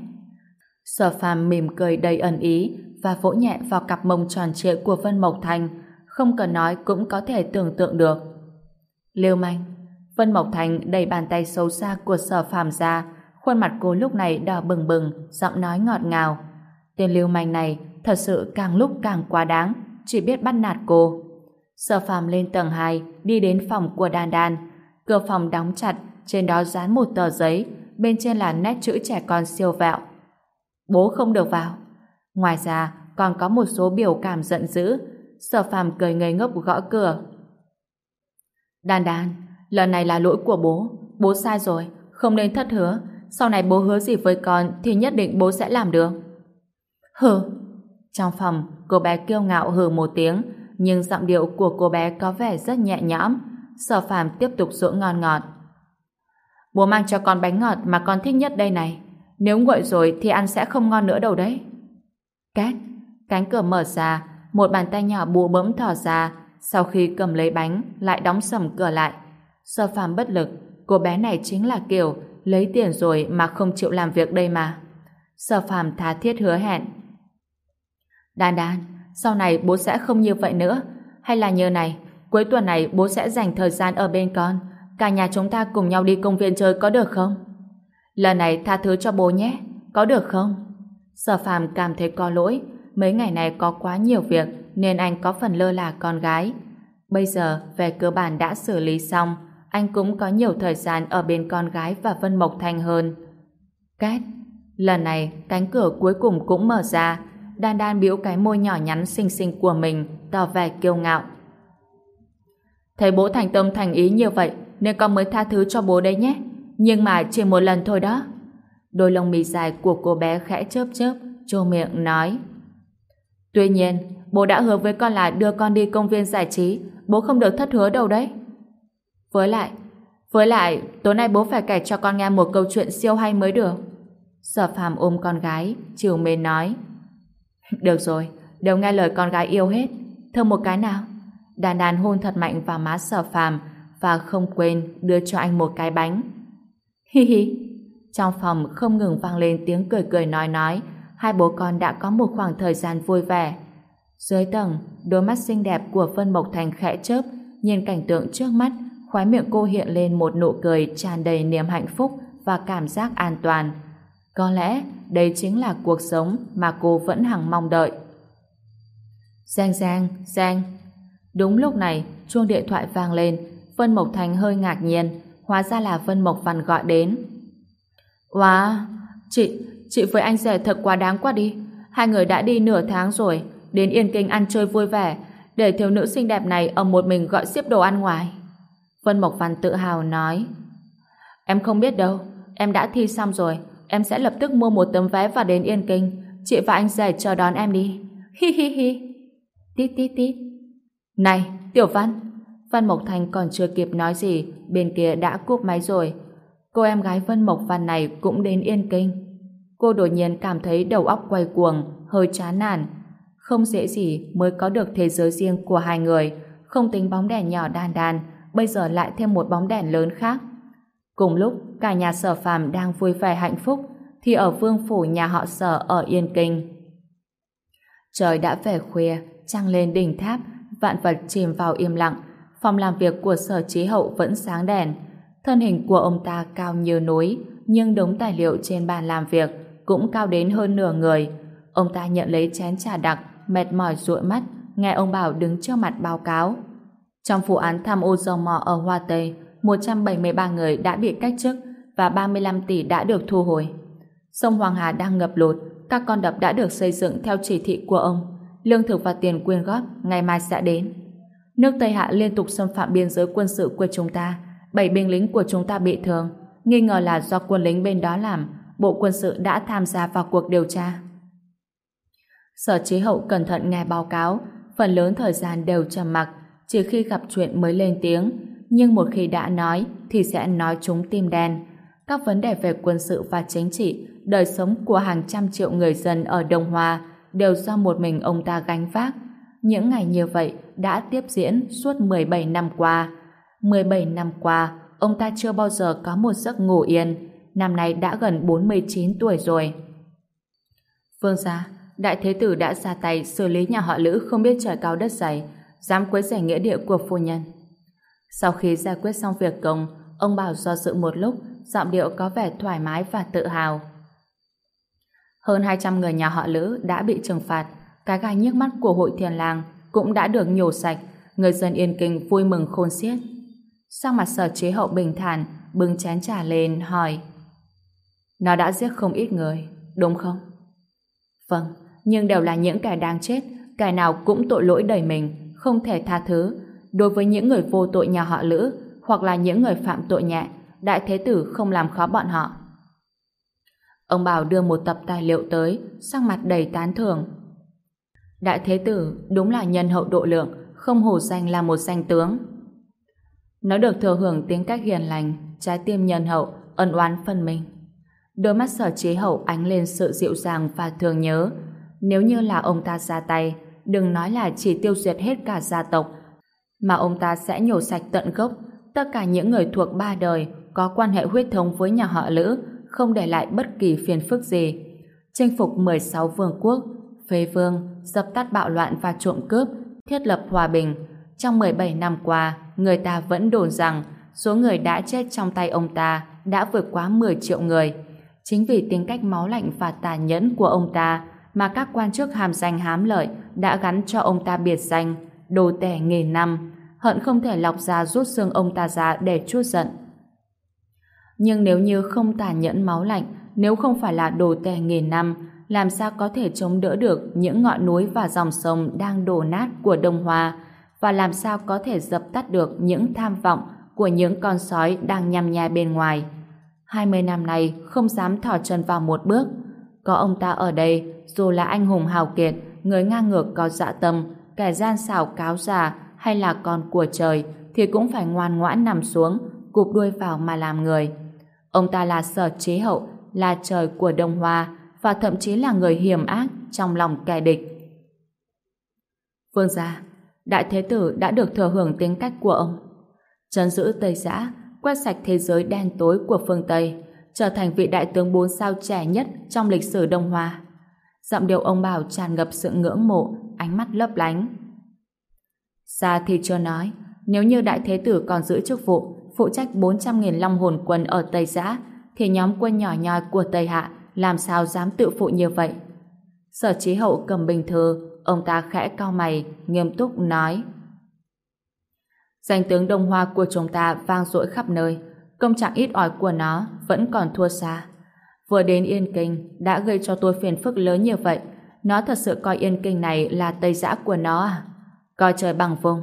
Sở phàm mỉm cười đầy ẩn ý và vỗ nhẹ vào cặp mông tròn trịa của Vân Mộc Thành, không cần nói cũng có thể tưởng tượng được. Liêu manh, Vân Mộc Thành đẩy bàn tay xấu xa của sở phàm ra, khuôn mặt cô lúc này đỏ bừng bừng, giọng nói ngọt ngào. Tên liêu manh này thật sự càng lúc càng quá đáng, chỉ biết bắt nạt cô. Sở phàm lên tầng 2, đi đến phòng của Đan Đan. Cửa phòng đóng chặt, trên đó dán một tờ giấy, bên trên là nét chữ trẻ con siêu vẹo. Bố không được vào. Ngoài ra, còn có một số biểu cảm giận dữ. Sở phàm cười ngây ngốc gõ cửa. Đan Đan, lần này là lỗi của bố. Bố sai rồi, không nên thất hứa. Sau này bố hứa gì với con thì nhất định bố sẽ làm được. Hừ. Trong phòng, cô bé kiêu ngạo hừ một tiếng, nhưng giọng điệu của cô bé có vẻ rất nhẹ nhõm. Sở phàm tiếp tục dỗ ngon ngọt. Bố mang cho con bánh ngọt mà con thích nhất đây này. Nếu nguội rồi thì ăn sẽ không ngon nữa đâu đấy. Két, cánh cửa mở ra, một bàn tay nhỏ búa bấm thỏ ra, sau khi cầm lấy bánh, lại đóng sầm cửa lại. sở phàm bất lực, cô bé này chính là kiểu lấy tiền rồi mà không chịu làm việc đây mà. sở phàm thà thiết hứa hẹn. Đan đan, sau này bố sẽ không như vậy nữa. Hay là như này, cuối tuần này bố sẽ dành thời gian ở bên con. Cả nhà chúng ta cùng nhau đi công viên chơi có được không? Lần này tha thứ cho bố nhé, có được không? Sở phàm cảm thấy có lỗi, mấy ngày này có quá nhiều việc nên anh có phần lơ là con gái. Bây giờ, về cơ bản đã xử lý xong, anh cũng có nhiều thời gian ở bên con gái và Vân Mộc Thanh hơn. Két! Lần này, cánh cửa cuối cùng cũng mở ra, Đan Đan biểu cái môi nhỏ nhắn xinh xinh của mình, tỏ vẻ kiêu ngạo. Thấy bố thành tâm thành ý như vậy, nên con mới tha thứ cho bố đấy nhé. Nhưng mà chỉ một lần thôi đó. Đôi lông mì dài của cô bé khẽ chớp chớp, trô miệng nói. Tuy nhiên, bố đã hứa với con là đưa con đi công viên giải trí, bố không được thất hứa đâu đấy. Với lại, với lại, tối nay bố phải kể cho con nghe một câu chuyện siêu hay mới được. Sở phàm ôm con gái, chiều mến nói. Được rồi, đều nghe lời con gái yêu hết. Thơm một cái nào. Đàn đàn hôn thật mạnh vào má sở phàm và không quên đưa cho anh một cái bánh. Hi hi. Trong phòng không ngừng vang lên tiếng cười cười nói nói, hai bố con đã có một khoảng thời gian vui vẻ. Dưới tầng, đôi mắt xinh đẹp của Vân Mộc Thành khẽ chớp, nhìn cảnh tượng trước mắt, khóe miệng cô hiện lên một nụ cười tràn đầy niềm hạnh phúc và cảm giác an toàn. Có lẽ đây chính là cuộc sống mà cô vẫn hằng mong đợi. Giang Giang, Giang. Đúng lúc này, chuông điện thoại vang lên, Vân Mộc Thành hơi ngạc nhiên, hóa ra là Vân Mộc Văn gọi đến. Wow, chị, chị với anh rể thật quá đáng quá đi. Hai người đã đi nửa tháng rồi, đến Yên Kinh ăn chơi vui vẻ, để thiếu nữ xinh đẹp này ở một mình gọi xếp đồ ăn ngoài. Vân Mộc Văn tự hào nói. Em không biết đâu, em đã thi xong rồi, em sẽ lập tức mua một tấm vé và đến Yên Kinh. Chị và anh rể chờ đón em đi. Hi hi hi. Tít tít tít. Này, Tiểu Văn. Văn Mộc Thành còn chưa kịp nói gì, bên kia đã cúp máy rồi. Cô em gái Vân Mộc Văn này cũng đến Yên Kinh. Cô đột nhiên cảm thấy đầu óc quay cuồng, hơi chán nản. Không dễ gì mới có được thế giới riêng của hai người, không tính bóng đèn nhỏ đan đan, bây giờ lại thêm một bóng đèn lớn khác. Cùng lúc, cả nhà sở phàm đang vui vẻ hạnh phúc, thì ở vương phủ nhà họ sở ở Yên Kinh. Trời đã về khuya, trăng lên đỉnh tháp, vạn vật chìm vào im lặng, phòng làm việc của sở trí hậu vẫn sáng đèn. Thân hình của ông ta cao như núi, nhưng đống tài liệu trên bàn làm việc cũng cao đến hơn nửa người. Ông ta nhận lấy chén trà đặc, mệt mỏi dụi mắt, nghe ông bảo đứng trước mặt báo cáo. Trong vụ án tham ô dầu mỏ ở Hoa Tây, 173 người đã bị cách chức và 35 tỷ đã được thu hồi. Sông Hoàng Hà đang ngập lụt, các con đập đã được xây dựng theo chỉ thị của ông. Lương thực và tiền quyên góp ngày mai sẽ đến. Nước Tây Hạ liên tục xâm phạm biên giới quân sự của chúng ta. Bảy binh lính của chúng ta bị thương. Nghi ngờ là do quân lính bên đó làm. Bộ quân sự đã tham gia vào cuộc điều tra. Sở chế hậu cẩn thận nghe báo cáo. Phần lớn thời gian đều trầm mặc. Chỉ khi gặp chuyện mới lên tiếng. Nhưng một khi đã nói thì sẽ nói chúng tim đen. Các vấn đề về quân sự và chính trị, đời sống của hàng trăm triệu người dân ở Đông Hoa đều do một mình ông ta gánh vác. Những ngày như vậy, đã tiếp diễn suốt 17 năm qua. 17 năm qua, ông ta chưa bao giờ có một giấc ngủ yên. Năm nay đã gần 49 tuổi rồi. Phương gia, đại thế tử đã ra tay xử lý nhà họ Lữ không biết trời cao đất dày, dám quấy rầy nghĩa địa của phu nhân. Sau khi giải quyết xong việc công, ông Bảo do dự một lúc, giọng điệu có vẻ thoải mái và tự hào. Hơn 200 người nhà họ Lữ đã bị trừng phạt, cái gai nhức mắt của hội thiền làng cũng đã được nhổ sạch, người dân yên kinh vui mừng khôn xiết. Sang mặt sở chế hậu bình thản, bưng chén trà lên, hỏi Nó đã giết không ít người, đúng không? Vâng, nhưng đều là những kẻ đang chết, kẻ nào cũng tội lỗi đầy mình, không thể tha thứ. Đối với những người vô tội nhà họ Lữ, hoặc là những người phạm tội nhẹ, đại thế tử không làm khó bọn họ. Ông Bảo đưa một tập tài liệu tới, sang mặt đầy tán thưởng. Đại thế tử đúng là nhân hậu độ lượng, không hổ danh là một danh tướng. Nó được thừa hưởng tiếng cách hiền lành, trái tim nhân hậu, ân oán phân minh. Đôi mắt sở chế hậu ánh lên sự dịu dàng và thường nhớ. Nếu như là ông ta ra tay, đừng nói là chỉ tiêu diệt hết cả gia tộc, mà ông ta sẽ nhổ sạch tận gốc tất cả những người thuộc ba đời có quan hệ huyết thống với nhà họ Lữ, không để lại bất kỳ phiền phức gì. Chinh phục 16 vương quốc, phế vương, dập tắt bạo loạn và trộm cướp, thiết lập hòa bình. Trong 17 năm qua, người ta vẫn đồn rằng số người đã chết trong tay ông ta đã vượt quá 10 triệu người. Chính vì tính cách máu lạnh và tàn nhẫn của ông ta mà các quan chức hàm danh hám lợi đã gắn cho ông ta biệt danh đồ tẻ nghề năm, hận không thể lọc ra rút xương ông ta ra để chuốt giận. Nhưng nếu như không tàn nhẫn máu lạnh, nếu không phải là đồ tẻ nghề năm, làm sao có thể chống đỡ được những ngọn núi và dòng sông đang đổ nát của Đông Hoa, và làm sao có thể dập tắt được những tham vọng của những con sói đang nhằm nhai bên ngoài. 20 năm nay không dám thò chân vào một bước. Có ông ta ở đây, dù là anh hùng hào kiệt, người ngang ngược có dạ tâm, kẻ gian xảo cáo già hay là con của trời thì cũng phải ngoan ngoãn nằm xuống, cụp đuôi vào mà làm người. Ông ta là sở chế hậu, là trời của Đông Hoa và thậm chí là người hiểm ác trong lòng kẻ địch. vương gia, Đại Thế Tử đã được thừa hưởng tính cách của ông. Trấn giữ Tây Giã, quét sạch thế giới đen tối của phương Tây, trở thành vị đại tướng bốn sao trẻ nhất trong lịch sử Đông Hoa. Giọng điệu ông Bảo tràn ngập sự ngưỡng mộ, ánh mắt lấp lánh. Xa thì chưa nói, nếu như đại thế tử còn giữ chức vụ phụ trách 400.000 long hồn quân ở Tây Giã, thì nhóm quân nhỏ nhoi của Tây Hạ làm sao dám tự phụ như vậy. Sở trí hậu cầm bình thư, ông ta khẽ cao mày, nghiêm túc nói. Danh tướng Đông Hoa của chúng ta vang dội khắp nơi, công trạng ít ỏi của nó vẫn còn thua xa. Vừa đến Yên Kinh đã gây cho tôi phiền phức lớn như vậy, nó thật sự coi Yên Kinh này là Tây Giã của nó à? coi trời bằng vùng.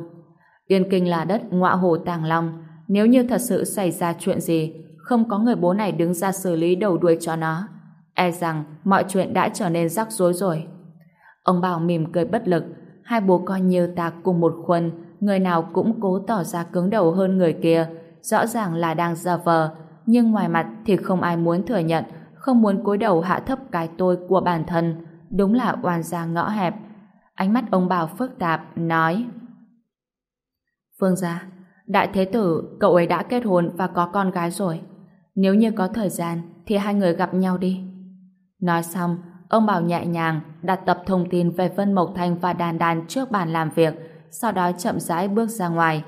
Yên Kinh là đất ngọa hồ tàng long, nếu như thật sự xảy ra chuyện gì, không có người bố này đứng ra xử lý đầu đuôi cho nó. E rằng mọi chuyện đã trở nên rắc rối rồi. Ông Bảo mỉm cười bất lực, hai bố con như ta cùng một khuôn, người nào cũng cố tỏ ra cứng đầu hơn người kia, rõ ràng là đang giả vờ, nhưng ngoài mặt thì không ai muốn thừa nhận, không muốn cúi đầu hạ thấp cái tôi của bản thân, đúng là oan gia ngõ hẹp, Ánh mắt ông Bảo phức tạp, nói Phương gia, đại thế tử, cậu ấy đã kết hôn và có con gái rồi. Nếu như có thời gian, thì hai người gặp nhau đi. Nói xong, ông Bảo nhẹ nhàng đặt tập thông tin về Vân Mộc Thanh và Đàn Đàn trước bàn làm việc, sau đó chậm rãi bước ra ngoài.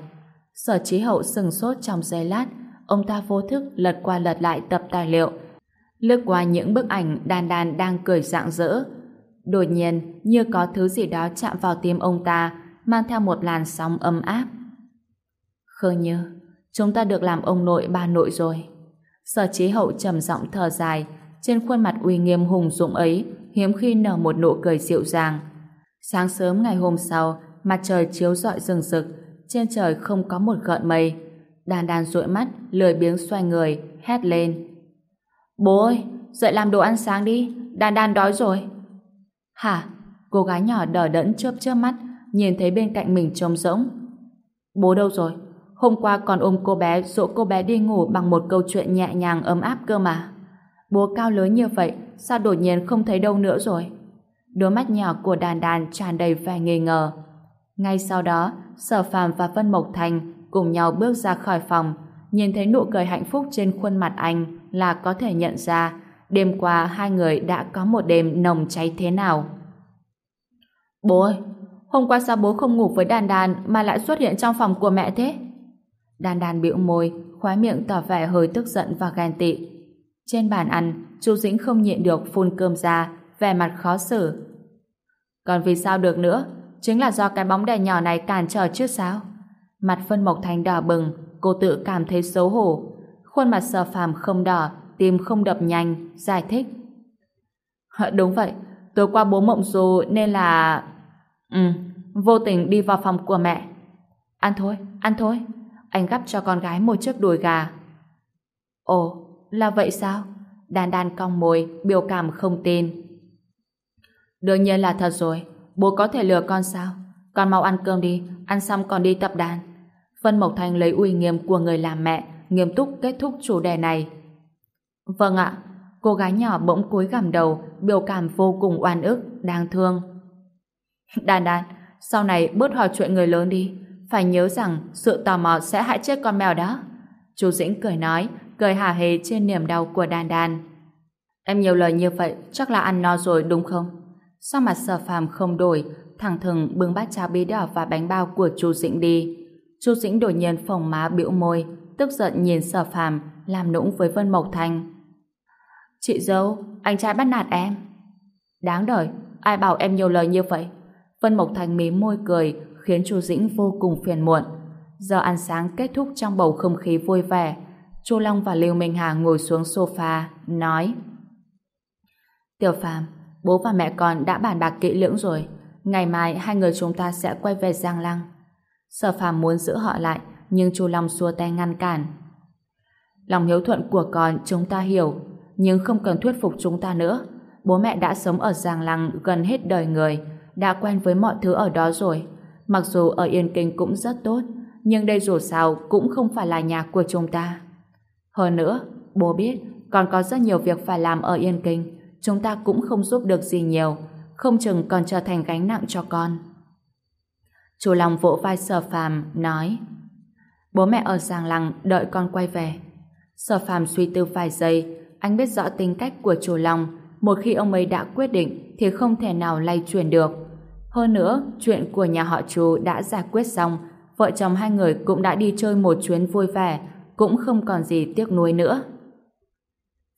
Sở trí hậu sừng sốt trong giây lát, ông ta vô thức lật qua lật lại tập tài liệu, lướt qua những bức ảnh Đàn Đàn đang cười rạng rỡ, Đột nhiên, như có thứ gì đó chạm vào tim ông ta, mang theo một làn sóng ấm áp. Khương Như, chúng ta được làm ông nội bà nội rồi. Sở chế hậu trầm giọng thở dài, trên khuôn mặt uy nghiêm hùng dũng ấy hiếm khi nở một nụ cười dịu dàng. Sáng sớm ngày hôm sau, mặt trời chiếu rọi rừng rực, trên trời không có một gợn mây. Đàn đàn dụi mắt, lười biếng xoay người, hét lên. Bố ơi, dậy làm đồ ăn sáng đi, đàn đàn đói rồi. Hả? Cô gái nhỏ đờ đẫn chớp chớp mắt, nhìn thấy bên cạnh mình trống rỗng. Bố đâu rồi? Hôm qua còn ôm cô bé dỗ cô bé đi ngủ bằng một câu chuyện nhẹ nhàng ấm áp cơ mà. Bố cao lớn như vậy, sao đột nhiên không thấy đâu nữa rồi? Đôi mắt nhỏ của đàn đàn tràn đầy vẻ nghi ngờ. Ngay sau đó, Sở Phàm và Vân Mộc Thành cùng nhau bước ra khỏi phòng, nhìn thấy nụ cười hạnh phúc trên khuôn mặt anh là có thể nhận ra đêm qua hai người đã có một đêm nồng cháy thế nào. Bố ơi, hôm qua sao bố không ngủ với đàn đàn mà lại xuất hiện trong phòng của mẹ thế? Đàn đàn bĩu môi, khóe miệng tỏ vẻ hơi tức giận và ghen tị. Trên bàn ăn, chú Dĩnh không nhịn được phun cơm ra, vẻ mặt khó xử. Còn vì sao được nữa? Chính là do cái bóng đèn nhỏ này cản trở chứ sao? Mặt phân mộc thành đỏ bừng, cô tự cảm thấy xấu hổ. Khuôn mặt sờ phàm không đỏ, tim không đập nhanh, giải thích. Đúng vậy, tối qua bố mộng dù nên là... Ừ, vô tình đi vào phòng của mẹ. Ăn thôi, ăn thôi. Anh gắp cho con gái một chiếc đùi gà. Ồ, là vậy sao? Đàn đàn cong môi, biểu cảm không tin. Đương nhiên là thật rồi. Bố có thể lừa con sao? Con mau ăn cơm đi, ăn xong còn đi tập đàn. Vân Mộc thanh lấy uy nghiêm của người làm mẹ, nghiêm túc kết thúc chủ đề này. Vâng ạ, cô gái nhỏ bỗng cúi gằm đầu, biểu cảm vô cùng oan ức, đáng thương. (laughs) Đàn đàn, sau này bớt hỏi chuyện người lớn đi, phải nhớ rằng sự tò mò sẽ hại chết con mèo đó. Chú Dĩnh cười nói, cười hả hề trên niềm đau của đàn đàn. Em nhiều lời như vậy, chắc là ăn no rồi đúng không? Sao mặt sở phàm không đổi, thẳng thừng bưng bát cháo bí đỏ và bánh bao của chú Dĩnh đi. Chú Dĩnh đột nhiên phồng má bĩu môi, tức giận nhìn sở phàm, làm nũng với Vân Mộc Thanh. Chị dâu, anh trai bắt nạt em. Đáng đời, ai bảo em nhiều lời như vậy? Vân Mộc Thanh mím môi cười, khiến Chu Dĩnh vô cùng phiền muộn. Giờ ăn sáng kết thúc trong bầu không khí vui vẻ. Chu Long và Lưu Minh Hà ngồi xuống sofa, nói Tiểu Phàm, bố và mẹ con đã bàn bạc kỹ lưỡng rồi. Ngày mai hai người chúng ta sẽ quay về Giang Lăng. Sở Phàm muốn giữ họ lại, nhưng Chu Long xua tay ngăn cản. Lòng hiếu thuận của con chúng ta hiểu, nhưng không cần thuyết phục chúng ta nữa. Bố mẹ đã sống ở Giang Lăng gần hết đời người, đã quen với mọi thứ ở đó rồi. Mặc dù ở Yên Kinh cũng rất tốt, nhưng đây dù sao cũng không phải là nhà của chúng ta. Hơn nữa, bố biết còn có rất nhiều việc phải làm ở Yên Kinh, chúng ta cũng không giúp được gì nhiều, không chừng còn trở thành gánh nặng cho con. Chú Long vỗ vai Sở Phàm nói: "Bố mẹ ở Giang Lăng đợi con quay về." Sở Phàm suy tư vài giây, anh biết rõ tính cách của chủ Long, một khi ông ấy đã quyết định thì không thể nào lay chuyển được. Hơn nữa, chuyện của nhà họ chú đã giải quyết xong, vợ chồng hai người cũng đã đi chơi một chuyến vui vẻ, cũng không còn gì tiếc nuối nữa.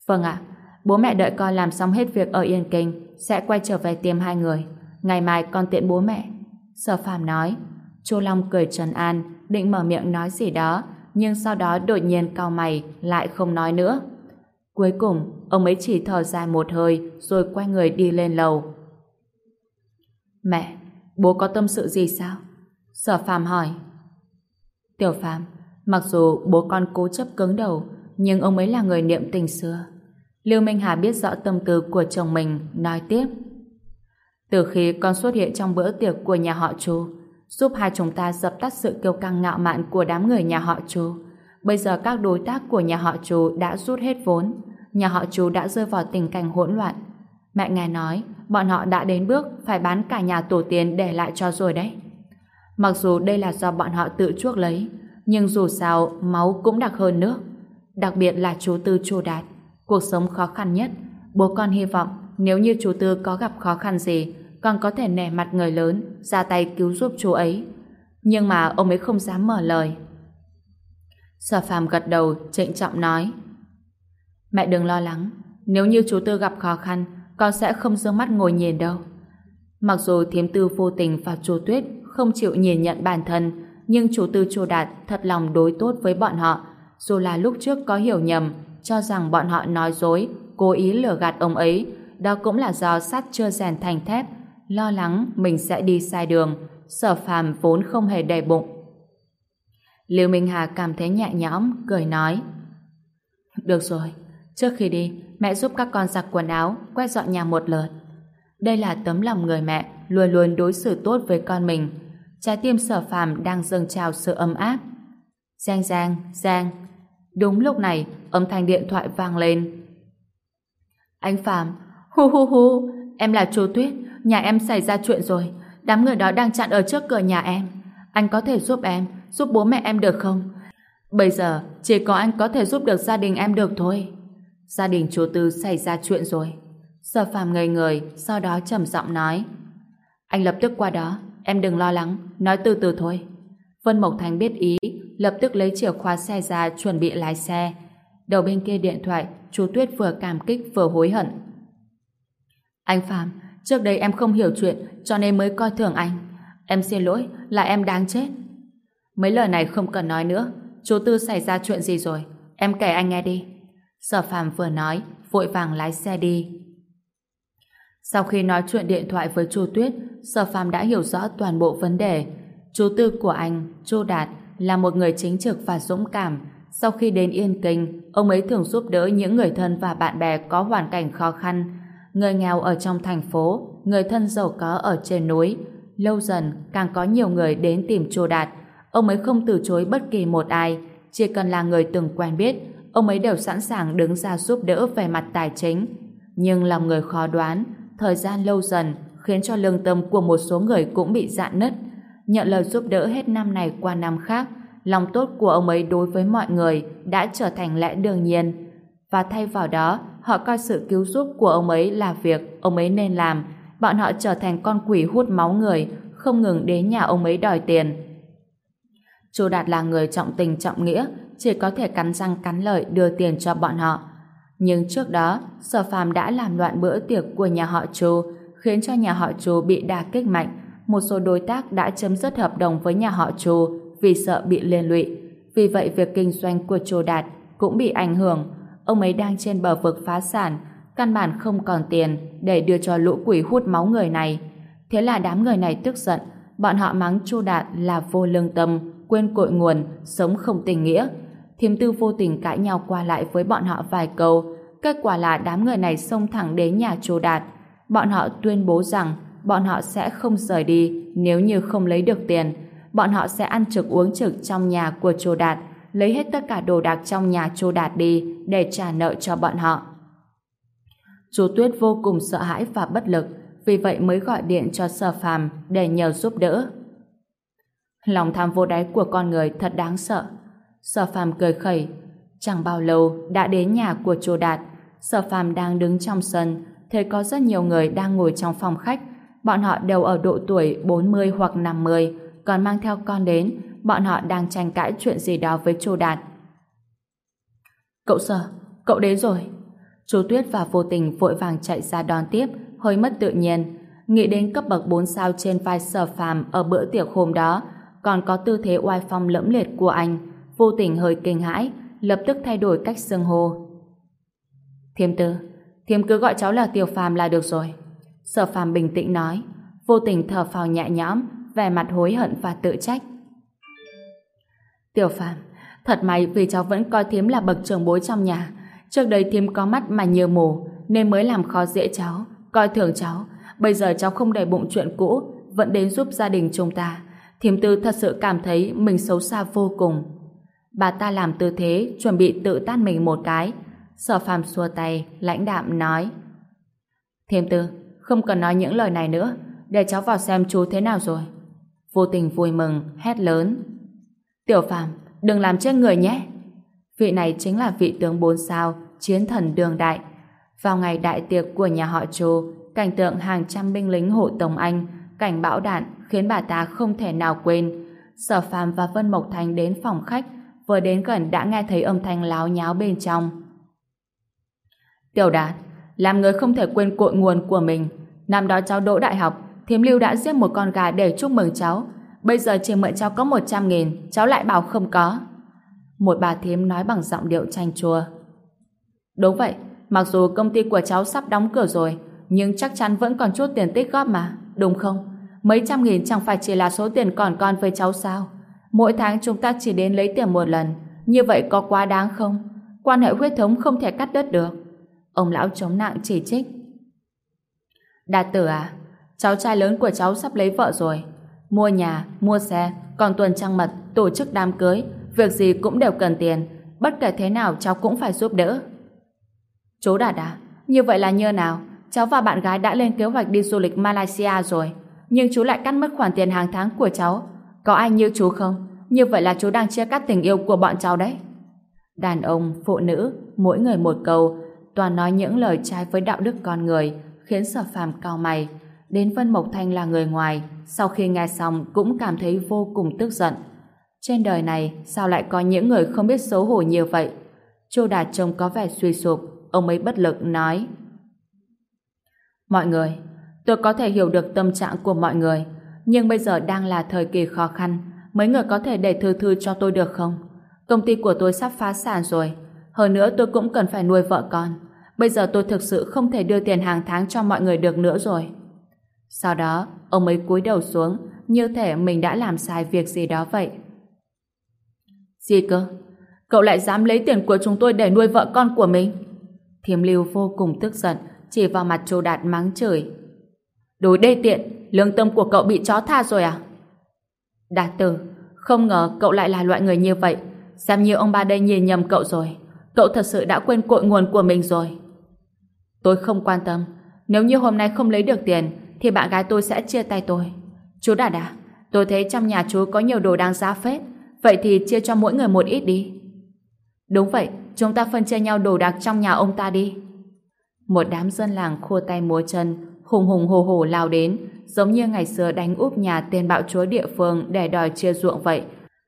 Vâng ạ, bố mẹ đợi con làm xong hết việc ở Yên Kinh, sẽ quay trở về tìm hai người. Ngày mai con tiện bố mẹ. Sở phàm nói. Chu Long cười trần an, định mở miệng nói gì đó, nhưng sau đó đột nhiên cau mày, lại không nói nữa. Cuối cùng, ông ấy chỉ thở dài một hơi, rồi quay người đi lên lầu. Mẹ, bố có tâm sự gì sao? Sở Phạm hỏi. Tiểu Phạm, mặc dù bố con cố chấp cứng đầu, nhưng ông ấy là người niệm tình xưa. Lưu Minh Hà biết rõ tâm tư của chồng mình, nói tiếp. Từ khi con xuất hiện trong bữa tiệc của nhà họ Chu, giúp hai chúng ta dập tắt sự kiêu căng ngạo mạn của đám người nhà họ chú. Bây giờ các đối tác của nhà họ chú đã rút hết vốn, nhà họ chú đã rơi vào tình cảnh hỗn loạn. Mẹ nghe nói, bọn họ đã đến bước phải bán cả nhà tổ tiên để lại cho rồi đấy. Mặc dù đây là do bọn họ tự chuốc lấy, nhưng dù sao máu cũng đặc hơn nước. Đặc biệt là chú Tư Chu Đạt. Cuộc sống khó khăn nhất, bố con hy vọng nếu như chú Tư có gặp khó khăn gì, còn có thể nể mặt người lớn, ra tay cứu giúp chú ấy. Nhưng mà ông ấy không dám mở lời. Sở phàm gật đầu, trịnh trọng nói. Mẹ đừng lo lắng, nếu như chú Tư gặp khó khăn, con sẽ không dương mắt ngồi nhìn đâu. Mặc dù thiếm tư vô tình và chú Tuyết không chịu nhìn nhận bản thân, nhưng chú tư Chu Đạt thật lòng đối tốt với bọn họ, dù là lúc trước có hiểu nhầm, cho rằng bọn họ nói dối, cố ý lừa gạt ông ấy, đó cũng là do sắt chưa rèn thành thép, lo lắng mình sẽ đi sai đường, sở phàm vốn không hề đầy bụng. Lưu Minh Hà cảm thấy nhẹ nhõm, cười nói. Được rồi, trước khi đi, mẹ giúp các con giặt quần áo, quét dọn nhà một lượt. Đây là tấm lòng người mẹ, luôn luôn đối xử tốt với con mình. Trái tim sở phàm đang dâng trào sự ấm áp. Giang giang, giang. Đúng lúc này, âm thanh điện thoại vang lên. Anh Phàm, hu hu hu, em là Chu Tuyết, nhà em xảy ra chuyện rồi. đám người đó đang chặn ở trước cửa nhà em. Anh có thể giúp em, giúp bố mẹ em được không? Bây giờ, chỉ có anh có thể giúp được gia đình em được thôi. Gia đình chú Tư xảy ra chuyện rồi. Sở phàm ngây người, sau đó trầm giọng nói. Anh lập tức qua đó, em đừng lo lắng, nói từ từ thôi. Vân Mộc Thành biết ý, lập tức lấy chìa khóa xe ra chuẩn bị lái xe. Đầu bên kia điện thoại, chú Tuyết vừa cảm kích vừa hối hận. Anh Phạm, trước đây em không hiểu chuyện cho nên mới coi thường anh. Em xin lỗi, là em đáng chết. Mấy lời này không cần nói nữa. Chú Tư xảy ra chuyện gì rồi? Em kể anh nghe đi. Sở phàm vừa nói, vội vàng lái xe đi. Sau khi nói chuyện điện thoại với chú Tuyết, Sở Phàm đã hiểu rõ toàn bộ vấn đề. Chú Tư của anh, Chu Đạt, là một người chính trực và dũng cảm. Sau khi đến Yên Kinh, ông ấy thường giúp đỡ những người thân và bạn bè có hoàn cảnh khó khăn, người nghèo ở trong thành phố, người thân giàu có ở trên núi. Lâu dần, càng có nhiều người đến tìm Chu Đạt. Ông ấy không từ chối bất kỳ một ai, chỉ cần là người từng quen biết, ông ấy đều sẵn sàng đứng ra giúp đỡ về mặt tài chính. Nhưng lòng người khó đoán, thời gian lâu dần khiến cho lương tâm của một số người cũng bị dạn nứt. Nhận lời giúp đỡ hết năm này qua năm khác, lòng tốt của ông ấy đối với mọi người đã trở thành lẽ đương nhiên. Và thay vào đó, họ coi sự cứu giúp của ông ấy là việc ông ấy nên làm. Bọn họ trở thành con quỷ hút máu người, không ngừng đến nhà ông ấy đòi tiền. Chu Đạt là người trọng tình trọng nghĩa, chỉ có thể cắn răng cắn lợi đưa tiền cho bọn họ. Nhưng trước đó, Sở Phàm đã làm loạn bữa tiệc của nhà họ Chu, khiến cho nhà họ Chu bị đả kích mạnh. Một số đối tác đã chấm dứt hợp đồng với nhà họ Chu vì sợ bị liên lụy. Vì vậy việc kinh doanh của Chu Đạt cũng bị ảnh hưởng. Ông ấy đang trên bờ vực phá sản, căn bản không còn tiền để đưa cho lũ quỷ hút máu người này. Thế là đám người này tức giận, bọn họ mắng Chu Đạt là vô lương tâm, quên cội nguồn, sống không tình nghĩa. Thiếm tư vô tình cãi nhau qua lại với bọn họ vài câu, kết quả là đám người này xông thẳng đến nhà Chu Đạt. Bọn họ tuyên bố rằng bọn họ sẽ không rời đi nếu như không lấy được tiền. Bọn họ sẽ ăn trực uống trực trong nhà của Chu Đạt, lấy hết tất cả đồ đạc trong nhà Chu Đạt đi để trả nợ cho bọn họ. Chú Tuyết vô cùng sợ hãi và bất lực, vì vậy mới gọi điện cho Sở Phàm để nhờ giúp đỡ. Lòng tham vô đáy của con người thật đáng sợ. Sở Phàm cười khẩy, chẳng bao lâu đã đến nhà của Chu Đạt. Sở Phàm đang đứng trong sân, thấy có rất nhiều người đang ngồi trong phòng khách. Bọn họ đều ở độ tuổi 40 hoặc 50, còn mang theo con đến. Bọn họ đang tranh cãi chuyện gì đó với Chu Đạt. Cậu Sở, cậu đến rồi. Chú Tuyết và vô tình vội vàng chạy ra đón tiếp, hơi mất tự nhiên. Nghĩ đến cấp bậc 4 sao trên vai Sở Phàm ở bữa tiệc hôm đó, còn có tư thế oai phong lẫm liệt của anh, vô tình hơi kinh hãi, lập tức thay đổi cách xưng hô. Thiêm tư, thiêm cứ gọi cháu là Tiểu Phàm là được rồi. Sở Phàm bình tĩnh nói, vô tình thở phào nhẹ nhõm, vẻ mặt hối hận và tự trách. Tiểu Phạm, thật may vì cháu vẫn coi thím là bậc trưởng bối trong nhà. Trước đây thím có mắt mà nhiều mù, nên mới làm khó dễ cháu, coi thường cháu. Bây giờ cháu không để bụng chuyện cũ, vẫn đến giúp gia đình chúng ta. Thím tư thật sự cảm thấy mình xấu xa vô cùng. Bà ta làm tư thế, chuẩn bị tự tát mình một cái. Sở phàm xua tay, lãnh đạm nói. Thiêm tư, không cần nói những lời này nữa, để cháu vào xem chú thế nào rồi. Vô tình vui mừng, hét lớn. Tiểu phàm, đừng làm chết người nhé. Vị này chính là vị tướng bốn sao, chiến thần đường đại. Vào ngày đại tiệc của nhà họ Chu, cảnh tượng hàng trăm binh lính hộ Tống Anh, cảnh bão đạn khiến bà ta không thể nào quên. Sở Phàm và Vân Mộc Thành đến phòng khách, vừa đến gần đã nghe thấy âm thanh láo nháo bên trong. Tiểu Đạt, làm người không thể quên cội nguồn của mình. Năm đó cháu đỗ đại học, Thiếm Lưu đã giết một con gà để chúc mừng cháu. Bây giờ chỉ mượn cháu có 100 nghìn, cháu lại bảo không có. Một bà thím nói bằng giọng điệu chanh chua. Đúng vậy, mặc dù công ty của cháu sắp đóng cửa rồi, nhưng chắc chắn vẫn còn chút tiền tích góp mà, đúng không? Mấy trăm nghìn chẳng phải chỉ là số tiền còn con với cháu sao? Mỗi tháng chúng ta chỉ đến lấy tiền một lần, như vậy có quá đáng không? Quan hệ huyết thống không thể cắt đứt được. Ông lão chống nặng chỉ trích. Đạt tử à, cháu trai lớn của cháu sắp lấy vợ rồi. Mua nhà, mua xe, còn tuần trăng mật, tổ chức đám cưới, việc gì cũng đều cần tiền. Bất kể thế nào cháu cũng phải giúp đỡ. Chú Đạt à, như vậy là như nào? Cháu và bạn gái đã lên kế hoạch đi du lịch Malaysia rồi. nhưng chú lại cắt mất khoản tiền hàng tháng của cháu. Có ai như chú không? Như vậy là chú đang chia cắt tình yêu của bọn cháu đấy. Đàn ông, phụ nữ, mỗi người một câu, toàn nói những lời trái với đạo đức con người, khiến sở phàm cao mày. Đến Vân Mộc Thanh là người ngoài, sau khi nghe xong cũng cảm thấy vô cùng tức giận. Trên đời này, sao lại có những người không biết xấu hổ như vậy? Chu Đạt trông có vẻ suy sụp, ông ấy bất lực nói. Mọi người, tôi có thể hiểu được tâm trạng của mọi người, nhưng bây giờ đang là thời kỳ khó khăn, mấy người có thể để thư thư cho tôi được không? Công ty của tôi sắp phá sản rồi, hơn nữa tôi cũng cần phải nuôi vợ con. Bây giờ tôi thực sự không thể đưa tiền hàng tháng cho mọi người được nữa rồi. Sau đó, ông ấy cúi đầu xuống, như thể mình đã làm sai việc gì đó vậy. Gì cơ? Cậu lại dám lấy tiền của chúng tôi để nuôi vợ con của mình? Thiểm lưu vô cùng tức giận, chỉ vào mặt Châu Đạt mắng chửi. Đối đê tiện, lương tâm của cậu bị chó tha rồi à? Đạt tử, không ngờ cậu lại là loại người như vậy. Xem như ông ba đây nhìn nhầm cậu rồi. Cậu thật sự đã quên cội nguồn của mình rồi. Tôi không quan tâm. Nếu như hôm nay không lấy được tiền, thì bạn gái tôi sẽ chia tay tôi. Chú Đạt à, tôi thấy trong nhà chú có nhiều đồ đáng giá phết. Vậy thì chia cho mỗi người một ít đi. Đúng vậy, chúng ta phân chia nhau đồ đạc trong nhà ông ta đi. Một đám dân làng khua tay múa chân, hùng hùng hồ hồ lao đến, giống như ngày xưa đánh úp nhà tên bạo chúa địa phương để đòi chia ruộng vậy.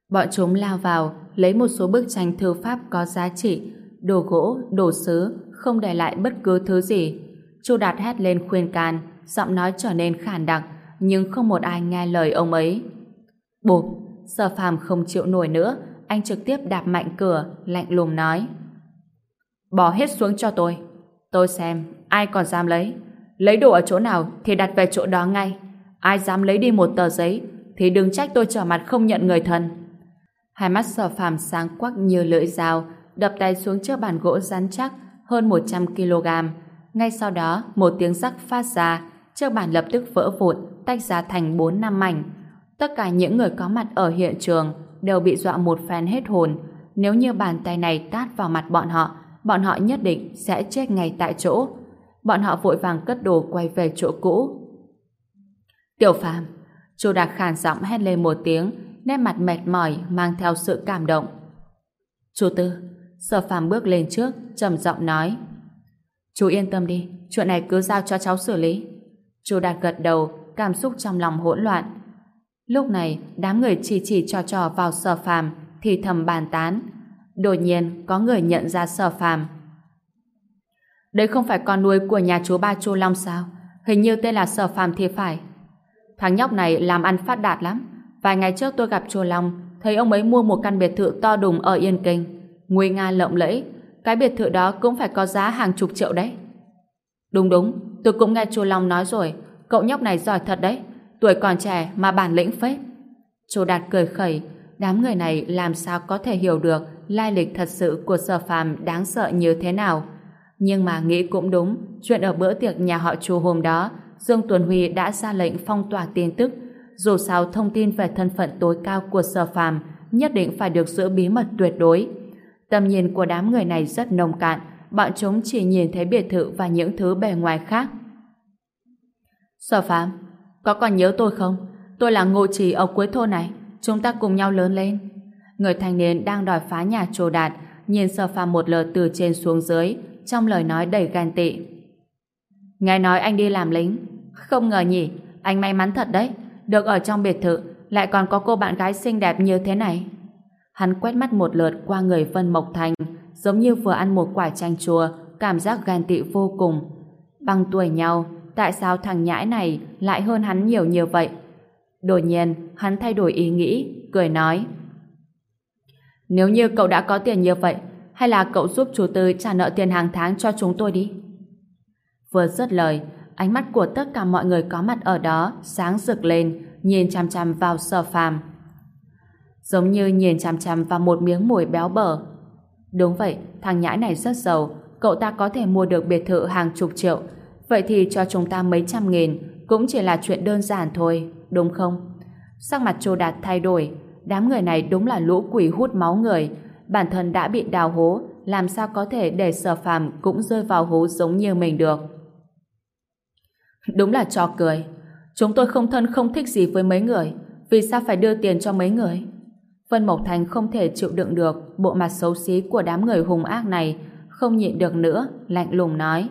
Bọn chúng lao vào, lấy một số bức tranh thư pháp có giá trị, đồ gỗ, đồ sứ, không để lại bất cứ thứ gì. Chu Đạt hét lên khuyên can, giọng nói trở nên khản đặc, nhưng không một ai nghe lời ông ấy. Bụp, Sở Phàm không chịu nổi nữa, anh trực tiếp đạp mạnh cửa, lạnh lùng nói. Bỏ hết xuống cho tôi. Tôi xem, ai còn dám lấy. Lấy đồ ở chỗ nào thì đặt về chỗ đó ngay. Ai dám lấy đi một tờ giấy thì đừng trách tôi trở mặt không nhận người thân. Hai mắt sở phàm sáng quắc như lưỡi dao, đập tay xuống trước bàn gỗ rắn chắc hơn 100 kg. Ngay sau đó, một tiếng rắc phát ra, chiếc bàn lập tức vỡ vụn, tách ra thành 4 năm mảnh. Tất cả những người có mặt ở hiện trường đều bị dọa một phen hết hồn. Nếu như bàn tay này tát vào mặt bọn họ, bọn họ nhất định sẽ chết ngay tại chỗ. Bọn họ vội vàng cất đồ quay về chỗ cũ. Tiểu Phàm, Chu Đạt khàn giọng hét lên một tiếng, nét mặt mệt mỏi mang theo sự cảm động. Chu Tư, Sở Phàm bước lên trước, trầm giọng nói: "Chú yên tâm đi, chuyện này cứ giao cho cháu xử lý." Chu Đạt gật đầu, cảm xúc trong lòng hỗn loạn. Lúc này, đám người chỉ chỉ cho trò vào Sở Phàm thì thầm bàn tán. Đột nhiên, có người nhận ra Sở Phàm. Đây không phải con nuôi của nhà chú ba Chu Long sao? Hình như tên là Sở Phàm thì phải. Thằng nhóc này làm ăn phát đạt lắm. Vài ngày trước tôi gặp Chu Long, thấy ông ấy mua một căn biệt thự to đùng ở Yên Kinh. Nguy nga lộng lẫy, cái biệt thự đó cũng phải có giá hàng chục triệu đấy. Đúng đúng, tôi cũng nghe chú Long nói rồi, cậu nhóc này giỏi thật đấy, tuổi còn trẻ mà bản lĩnh phết. Chú Đạt cười khẩy, đám người này làm sao có thể hiểu được lai lịch thật sự của sở phàm đáng sợ như thế nào. Nhưng mà nghĩ cũng đúng, chuyện ở bữa tiệc nhà họ chú hôm đó, Dương Tuần Huy đã ra lệnh phong tỏa tin tức. Dù sao thông tin về thân phận tối cao của sở phàm nhất định phải được giữ bí mật tuyệt đối. Tầm nhìn của đám người này rất nông cạn, bọn chúng chỉ nhìn thấy biệt thự và những thứ bề ngoài khác. Sở phàm, có còn nhớ tôi không? Tôi là ngô trì ở cuối thôn này, chúng ta cùng nhau lớn lên. Người thanh niên đang đòi phá nhà trồ đạt, nhìn sở phàm một lượt từ trên xuống dưới, trong lời nói đầy gan tị. Nghe nói anh đi làm lính. Không ngờ nhỉ, anh may mắn thật đấy. Được ở trong biệt thự, lại còn có cô bạn gái xinh đẹp như thế này. Hắn quét mắt một lượt qua người Vân Mộc Thành, giống như vừa ăn một quả chanh chua, cảm giác ghen tị vô cùng. Bằng tuổi nhau, tại sao thằng nhãi này lại hơn hắn nhiều như vậy? Đột nhiên, hắn thay đổi ý nghĩ, cười nói. Nếu như cậu đã có tiền như vậy, hay là cậu giúp chủ tư trả nợ tiền hàng tháng cho chúng tôi đi? Vừa dứt lời, ánh mắt của tất cả mọi người có mặt ở đó sáng rực lên, nhìn chằm chằm vào sở phàm. Giống như nhìn chằm chằm vào một miếng mồi béo bở. Đúng vậy, thằng nhãi này rất giàu, cậu ta có thể mua được biệt thự hàng chục triệu, vậy thì cho chúng ta mấy trăm nghìn cũng chỉ là chuyện đơn giản thôi, đúng không? Sắc mặt Châu Đạt thay đổi, đám người này đúng là lũ quỷ hút máu người, bản thân đã bị đào hố, làm sao có thể để sở phàm cũng rơi vào hố giống như mình được. Đúng là trò cười. Chúng tôi không thân không thích gì với mấy người. Vì sao phải đưa tiền cho mấy người? Vân Mộc Thành không thể chịu đựng được bộ mặt xấu xí của đám người hùng ác này, không nhịn được nữa, lạnh lùng nói.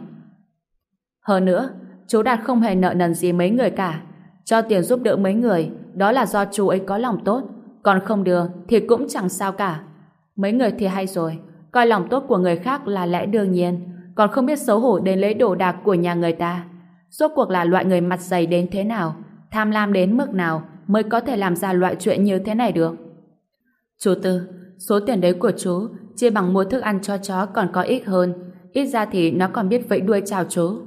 Hơn nữa, chú Đạt không hề nợ nần gì mấy người cả. Cho tiền giúp đỡ mấy người, đó là do chú ấy có lòng tốt. Còn không đưa thì cũng chẳng sao cả. Mấy người thì hay rồi, coi lòng tốt của người khác là lẽ đương nhiên, còn không biết xấu hổ đến lấy đồ đạc của nhà người ta. Rốt cuộc là loại người mặt dày đến thế nào, tham lam đến mức nào mới có thể làm ra loại chuyện như thế này được. Chú Tư, số tiền đấy của chú chia bằng mua thức ăn cho chó còn có ít hơn, ít ra thì nó còn biết vẫy đuôi chào chú.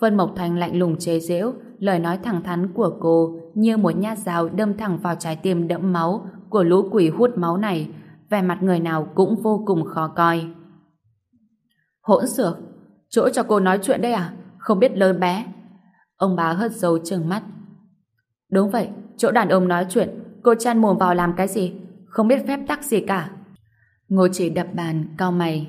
Vân Mộc Thành lạnh lùng chế giễu, lời nói thẳng thắn của cô như một nhát dao đâm thẳng vào trái tim đẫm máu của lũ quỷ hút máu này, vẻ mặt người nào cũng vô cùng khó coi. Hỗn xược, chỗ cho cô nói chuyện đây à? Không biết lớn bé. Ông bá hất dấu trừng mắt. Đúng vậy, chỗ đàn ông nói chuyện, cô chăn mồm vào làm cái gì? Không biết phép tắc gì cả. Ngô chỉ đập bàn, cao mày.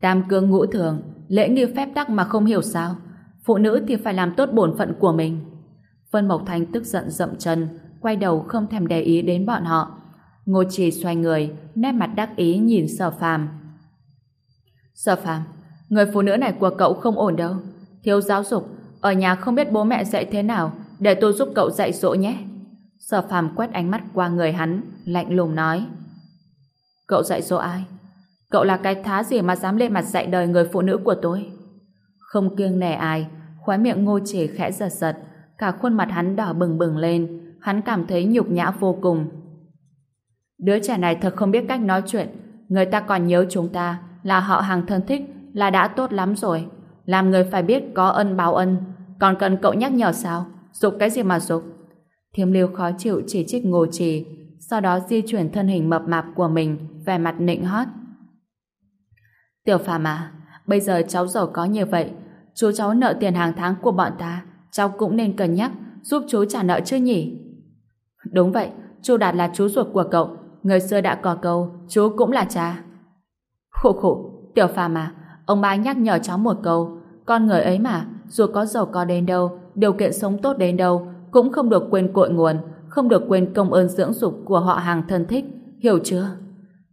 Tam cương ngũ thường, lễ nghi phép tắc mà không hiểu sao. Phụ nữ thì phải làm tốt bổn phận của mình. Vân Mộc Thành tức giận dậm chân, quay đầu không thèm để ý đến bọn họ. Ngô chỉ xoay người, nét mặt đắc ý nhìn sở phàm. Sở phàm, người phụ nữ này của cậu không ổn đâu. Thiếu giáo dục, ở nhà không biết bố mẹ dạy thế nào, để tôi giúp cậu dạy dỗ nhé. Sở phàm quét ánh mắt qua người hắn, lạnh lùng nói. Cậu dạy dỗ ai? Cậu là cái thá gì mà dám lên mặt dạy đời người phụ nữ của tôi? Không kiêng nể ai, khóe miệng ngô chỉ khẽ giật giật, cả khuôn mặt hắn đỏ bừng bừng lên, hắn cảm thấy nhục nhã vô cùng. Đứa trẻ này thật không biết cách nói chuyện, người ta còn nhớ chúng ta là họ hàng thân thích là đã tốt lắm rồi. Làm người phải biết có ân báo ân, còn cần cậu nhắc nhở sao? Dục cái gì mà dục? Thiêm liêu khó chịu chỉ trích ngô trì, sau đó di chuyển thân hình mập mạp của mình về mặt nịnh hót. Tiểu phàm à, bây giờ cháu giàu có như vậy, chú cháu nợ tiền hàng tháng của bọn ta, cháu cũng nên cân nhắc giúp chú trả nợ chứ nhỉ? Đúng vậy, chú Đạt là chú ruột của cậu, người xưa đã có câu, chú cũng là cha. Khổ khổ, tiểu phàm à, ông ba nhắc nhở cháu một câu, con người ấy mà, dù có giàu có đến đâu, điều kiện sống tốt đến đâu, cũng không được quên cội nguồn, không được quên công ơn dưỡng dục của họ hàng thân thích, hiểu chưa?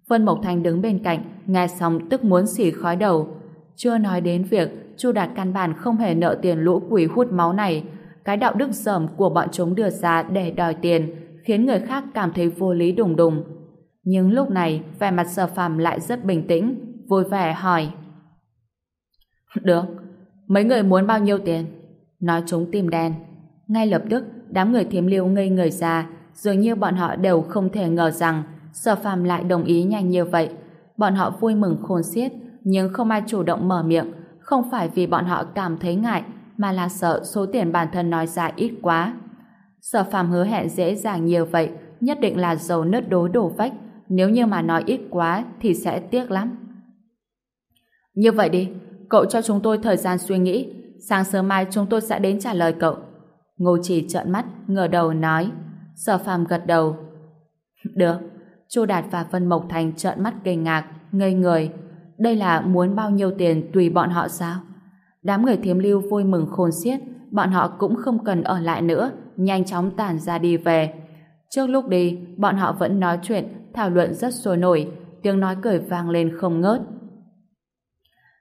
Vân Mộc Thành đứng bên cạnh, nghe xong tức muốn xỉ khói đầu. Chưa nói đến việc Chu Đạt căn bản không hề nợ tiền lũ quỷ hút máu này. Cái đạo đức dởm của bọn chúng đưa ra để đòi tiền khiến người khác cảm thấy vô lý đùng đùng. Nhưng lúc này, vẻ mặt sở phàm lại rất bình tĩnh, vui vẻ hỏi. Được, mấy người muốn bao nhiêu tiền? Nói chúng tim đen. Ngay lập tức, đám người thiếm liêu ngây người ra, dường như bọn họ đều không thể ngờ rằng sở phàm lại đồng ý nhanh như vậy. Bọn họ vui mừng khôn xiết, nhưng không ai chủ động mở miệng, không phải vì bọn họ cảm thấy ngại, mà là sợ số tiền bản thân nói ra ít quá. Sở phàm hứa hẹn dễ dàng nhiều vậy, nhất định là dầu nứt đố đổ vách, nếu như mà nói ít quá thì sẽ tiếc lắm. Như vậy đi, cậu cho chúng tôi thời gian suy nghĩ, sáng sớm mai chúng tôi sẽ đến trả lời cậu. Ngô Chỉ trợn mắt, ngửa đầu nói. Sở Phàm gật đầu. (laughs) Được. Chu Đạt và Vân Mộc Thành trợn mắt kinh ngạc, ngây người. Đây là muốn bao nhiêu tiền tùy bọn họ sao? Đám người thiếm lưu vui mừng khôn xiết, bọn họ cũng không cần ở lại nữa, nhanh chóng tản ra đi về. Trước lúc đi, bọn họ vẫn nói chuyện, thảo luận rất sôi nổi, tiếng nói cười vang lên không ngớt.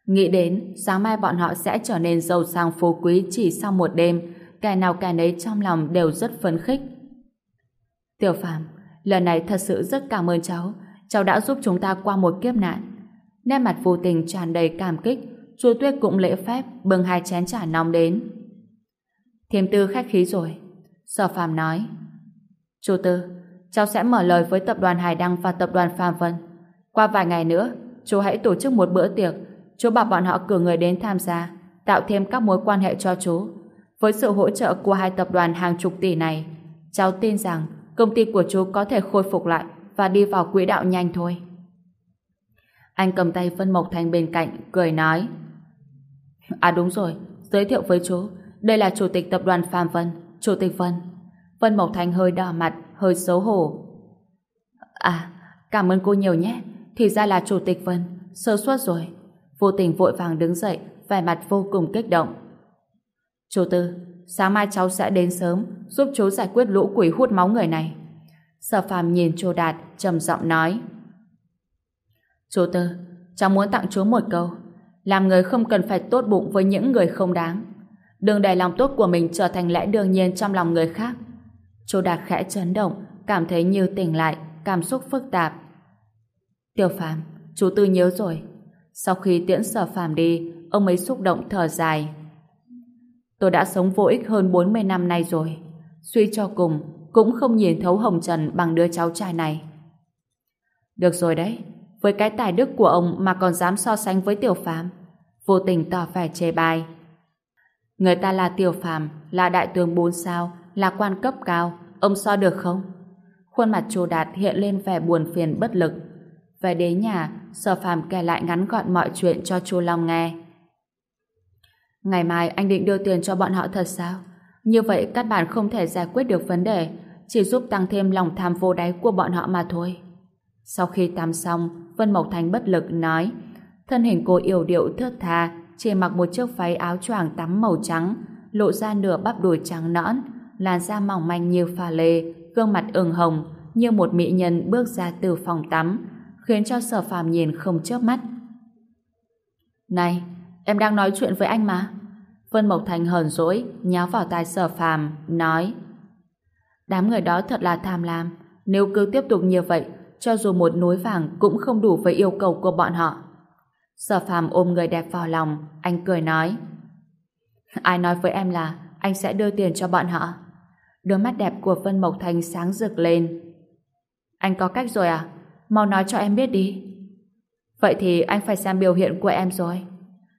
Nghĩ đến, sáng mai bọn họ sẽ trở nên giàu sang phú quý chỉ sau một đêm, kẻ nào kẻ nấy trong lòng đều rất phấn khích. Tiểu Phàm, lần này thật sự rất cảm ơn cháu, cháu đã giúp chúng ta qua một kiếp nạn. Nét mặt vô tình tràn đầy cảm kích, chú Tuyết cũng lễ phép bưng hai chén trà nóng đến. Thiềm tư khách khí rồi. Sở Phàm nói. Chú Tư, cháu sẽ mở lời với tập đoàn Hải Đăng và tập đoàn Phạm Vân. Qua vài ngày nữa, chú hãy tổ chức một bữa tiệc. Chú bảo bọn họ cử người đến tham gia, tạo thêm các mối quan hệ cho chú. Với sự hỗ trợ của hai tập đoàn hàng chục tỷ này, cháu tin rằng công ty của chú có thể khôi phục lại và đi vào quỹ đạo nhanh thôi. Anh cầm tay Vân Mộc Thành bên cạnh, cười nói. À đúng rồi, giới thiệu với chú, đây là chủ tịch tập đoàn Phạm Vân, chủ tịch Vân. Vân Mộc Thành hơi đỏ mặt, hơi xấu hổ. À, cảm ơn cô nhiều nhé, thì ra là chủ tịch Vân, sơ suất rồi. Vô tình vội vàng đứng dậy, vẻ mặt vô cùng kích động. Chú Tư, Sáng mai cháu sẽ đến sớm, giúp chú giải quyết lũ quỷ hút máu người này. Sở phàm nhìn chú Đạt, trầm giọng nói. Chú Tư, cháu muốn tặng chú một câu. Làm người không cần phải tốt bụng với những người không đáng. Đừng để lòng tốt của mình trở thành lẽ đương nhiên trong lòng người khác. Chú Đạt khẽ chấn động, cảm thấy như tỉnh lại, cảm xúc phức tạp. Tiểu Phàm, chú Tư nhớ rồi. Sau khi tiễn sở phàm đi, ông ấy xúc động thở dài. Tôi đã sống vô ích hơn 40 năm nay rồi. Suy cho cùng, cũng không nhìn thấu hồng trần bằng đứa cháu trai này. Được rồi đấy, với cái tài đức của ông mà còn dám so sánh với tiểu phàm. Vô tình tỏ vẻ chê bai. Người ta là tiểu phàm, là đại tướng bốn sao, là quan cấp cao, ông so được không? Khuôn mặt Chu Đạt hiện lên vẻ buồn phiền bất lực. Về đến nhà, Sở Phàm kể lại ngắn gọn mọi chuyện cho Chu Long nghe. Ngày mai anh định đưa tiền cho bọn họ thật sao? Như vậy các bạn không thể giải quyết được vấn đề, chỉ giúp tăng thêm lòng tham vô đáy của bọn họ mà thôi. Sau khi tắm xong, Vân Mộc Thành bất lực nói, thân hình cô yểu điệu thướt tha, chỉ mặc một chiếc váy áo choàng tắm màu trắng, lộ ra nửa bắp đùi trắng nõn, làn da mỏng manh như pha lê, gương mặt ửng hồng, như một mỹ nhân bước ra từ phòng tắm, khiến cho sở phàm nhìn không chớp mắt. Này, em đang nói chuyện với anh mà. Vân Mộc Thành hờn dỗi, nháo vào tai sở phàm, nói Đám người đó thật là tham lam. Nếu cứ tiếp tục như vậy, cho dù một núi vàng cũng không đủ với yêu cầu của bọn họ. Sở phàm ôm người đẹp vào lòng, anh cười nói Ai nói với em là anh sẽ đưa tiền cho bọn họ? Đôi mắt đẹp của Vân Mộc Thành sáng rực lên. Anh có cách rồi à? Mau nói cho em biết đi. Vậy thì anh phải xem biểu hiện của em rồi.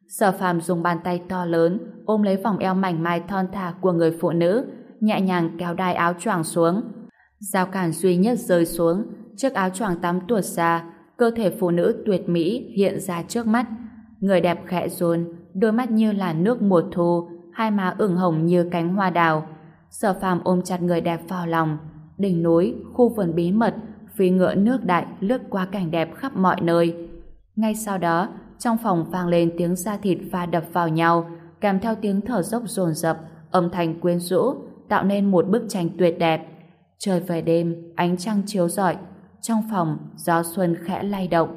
Sở phàm dùng bàn tay to lớn ôm lấy vòng eo mảnh mai thon thả của người phụ nữ, nhẹ nhàng kéo đai áo choàng xuống. Giao cản duy nhất rơi xuống, chiếc áo choàng tắm tuột ra, cơ thể phụ nữ tuyệt mỹ hiện ra trước mắt. Người đẹp khẽ run, đôi mắt như là nước mùa thu, hai má ửng hồng như cánh hoa đào. Sở phàm ôm chặt người đẹp vào lòng. Đỉnh núi, khu vườn bí mật, phi ngựa nước đại lướt qua cảnh đẹp khắp mọi nơi. Ngay sau đó, trong phòng vang lên tiếng da thịt va đập vào nhau, kèm theo tiếng thở dốc dồn dập, âm thanh quyến rũ, tạo nên một bức tranh tuyệt đẹp. Trời về đêm, ánh trăng chiếu rọi, trong phòng gió xuân khẽ lay động.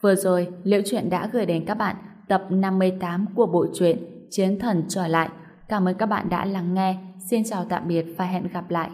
Vừa rồi, Liễu Chuyện đã gửi đến các bạn tập 58 của bộ truyện Chiến Thần Trở Lại. Cảm ơn các bạn đã lắng nghe. Xin chào tạm biệt và hẹn gặp lại.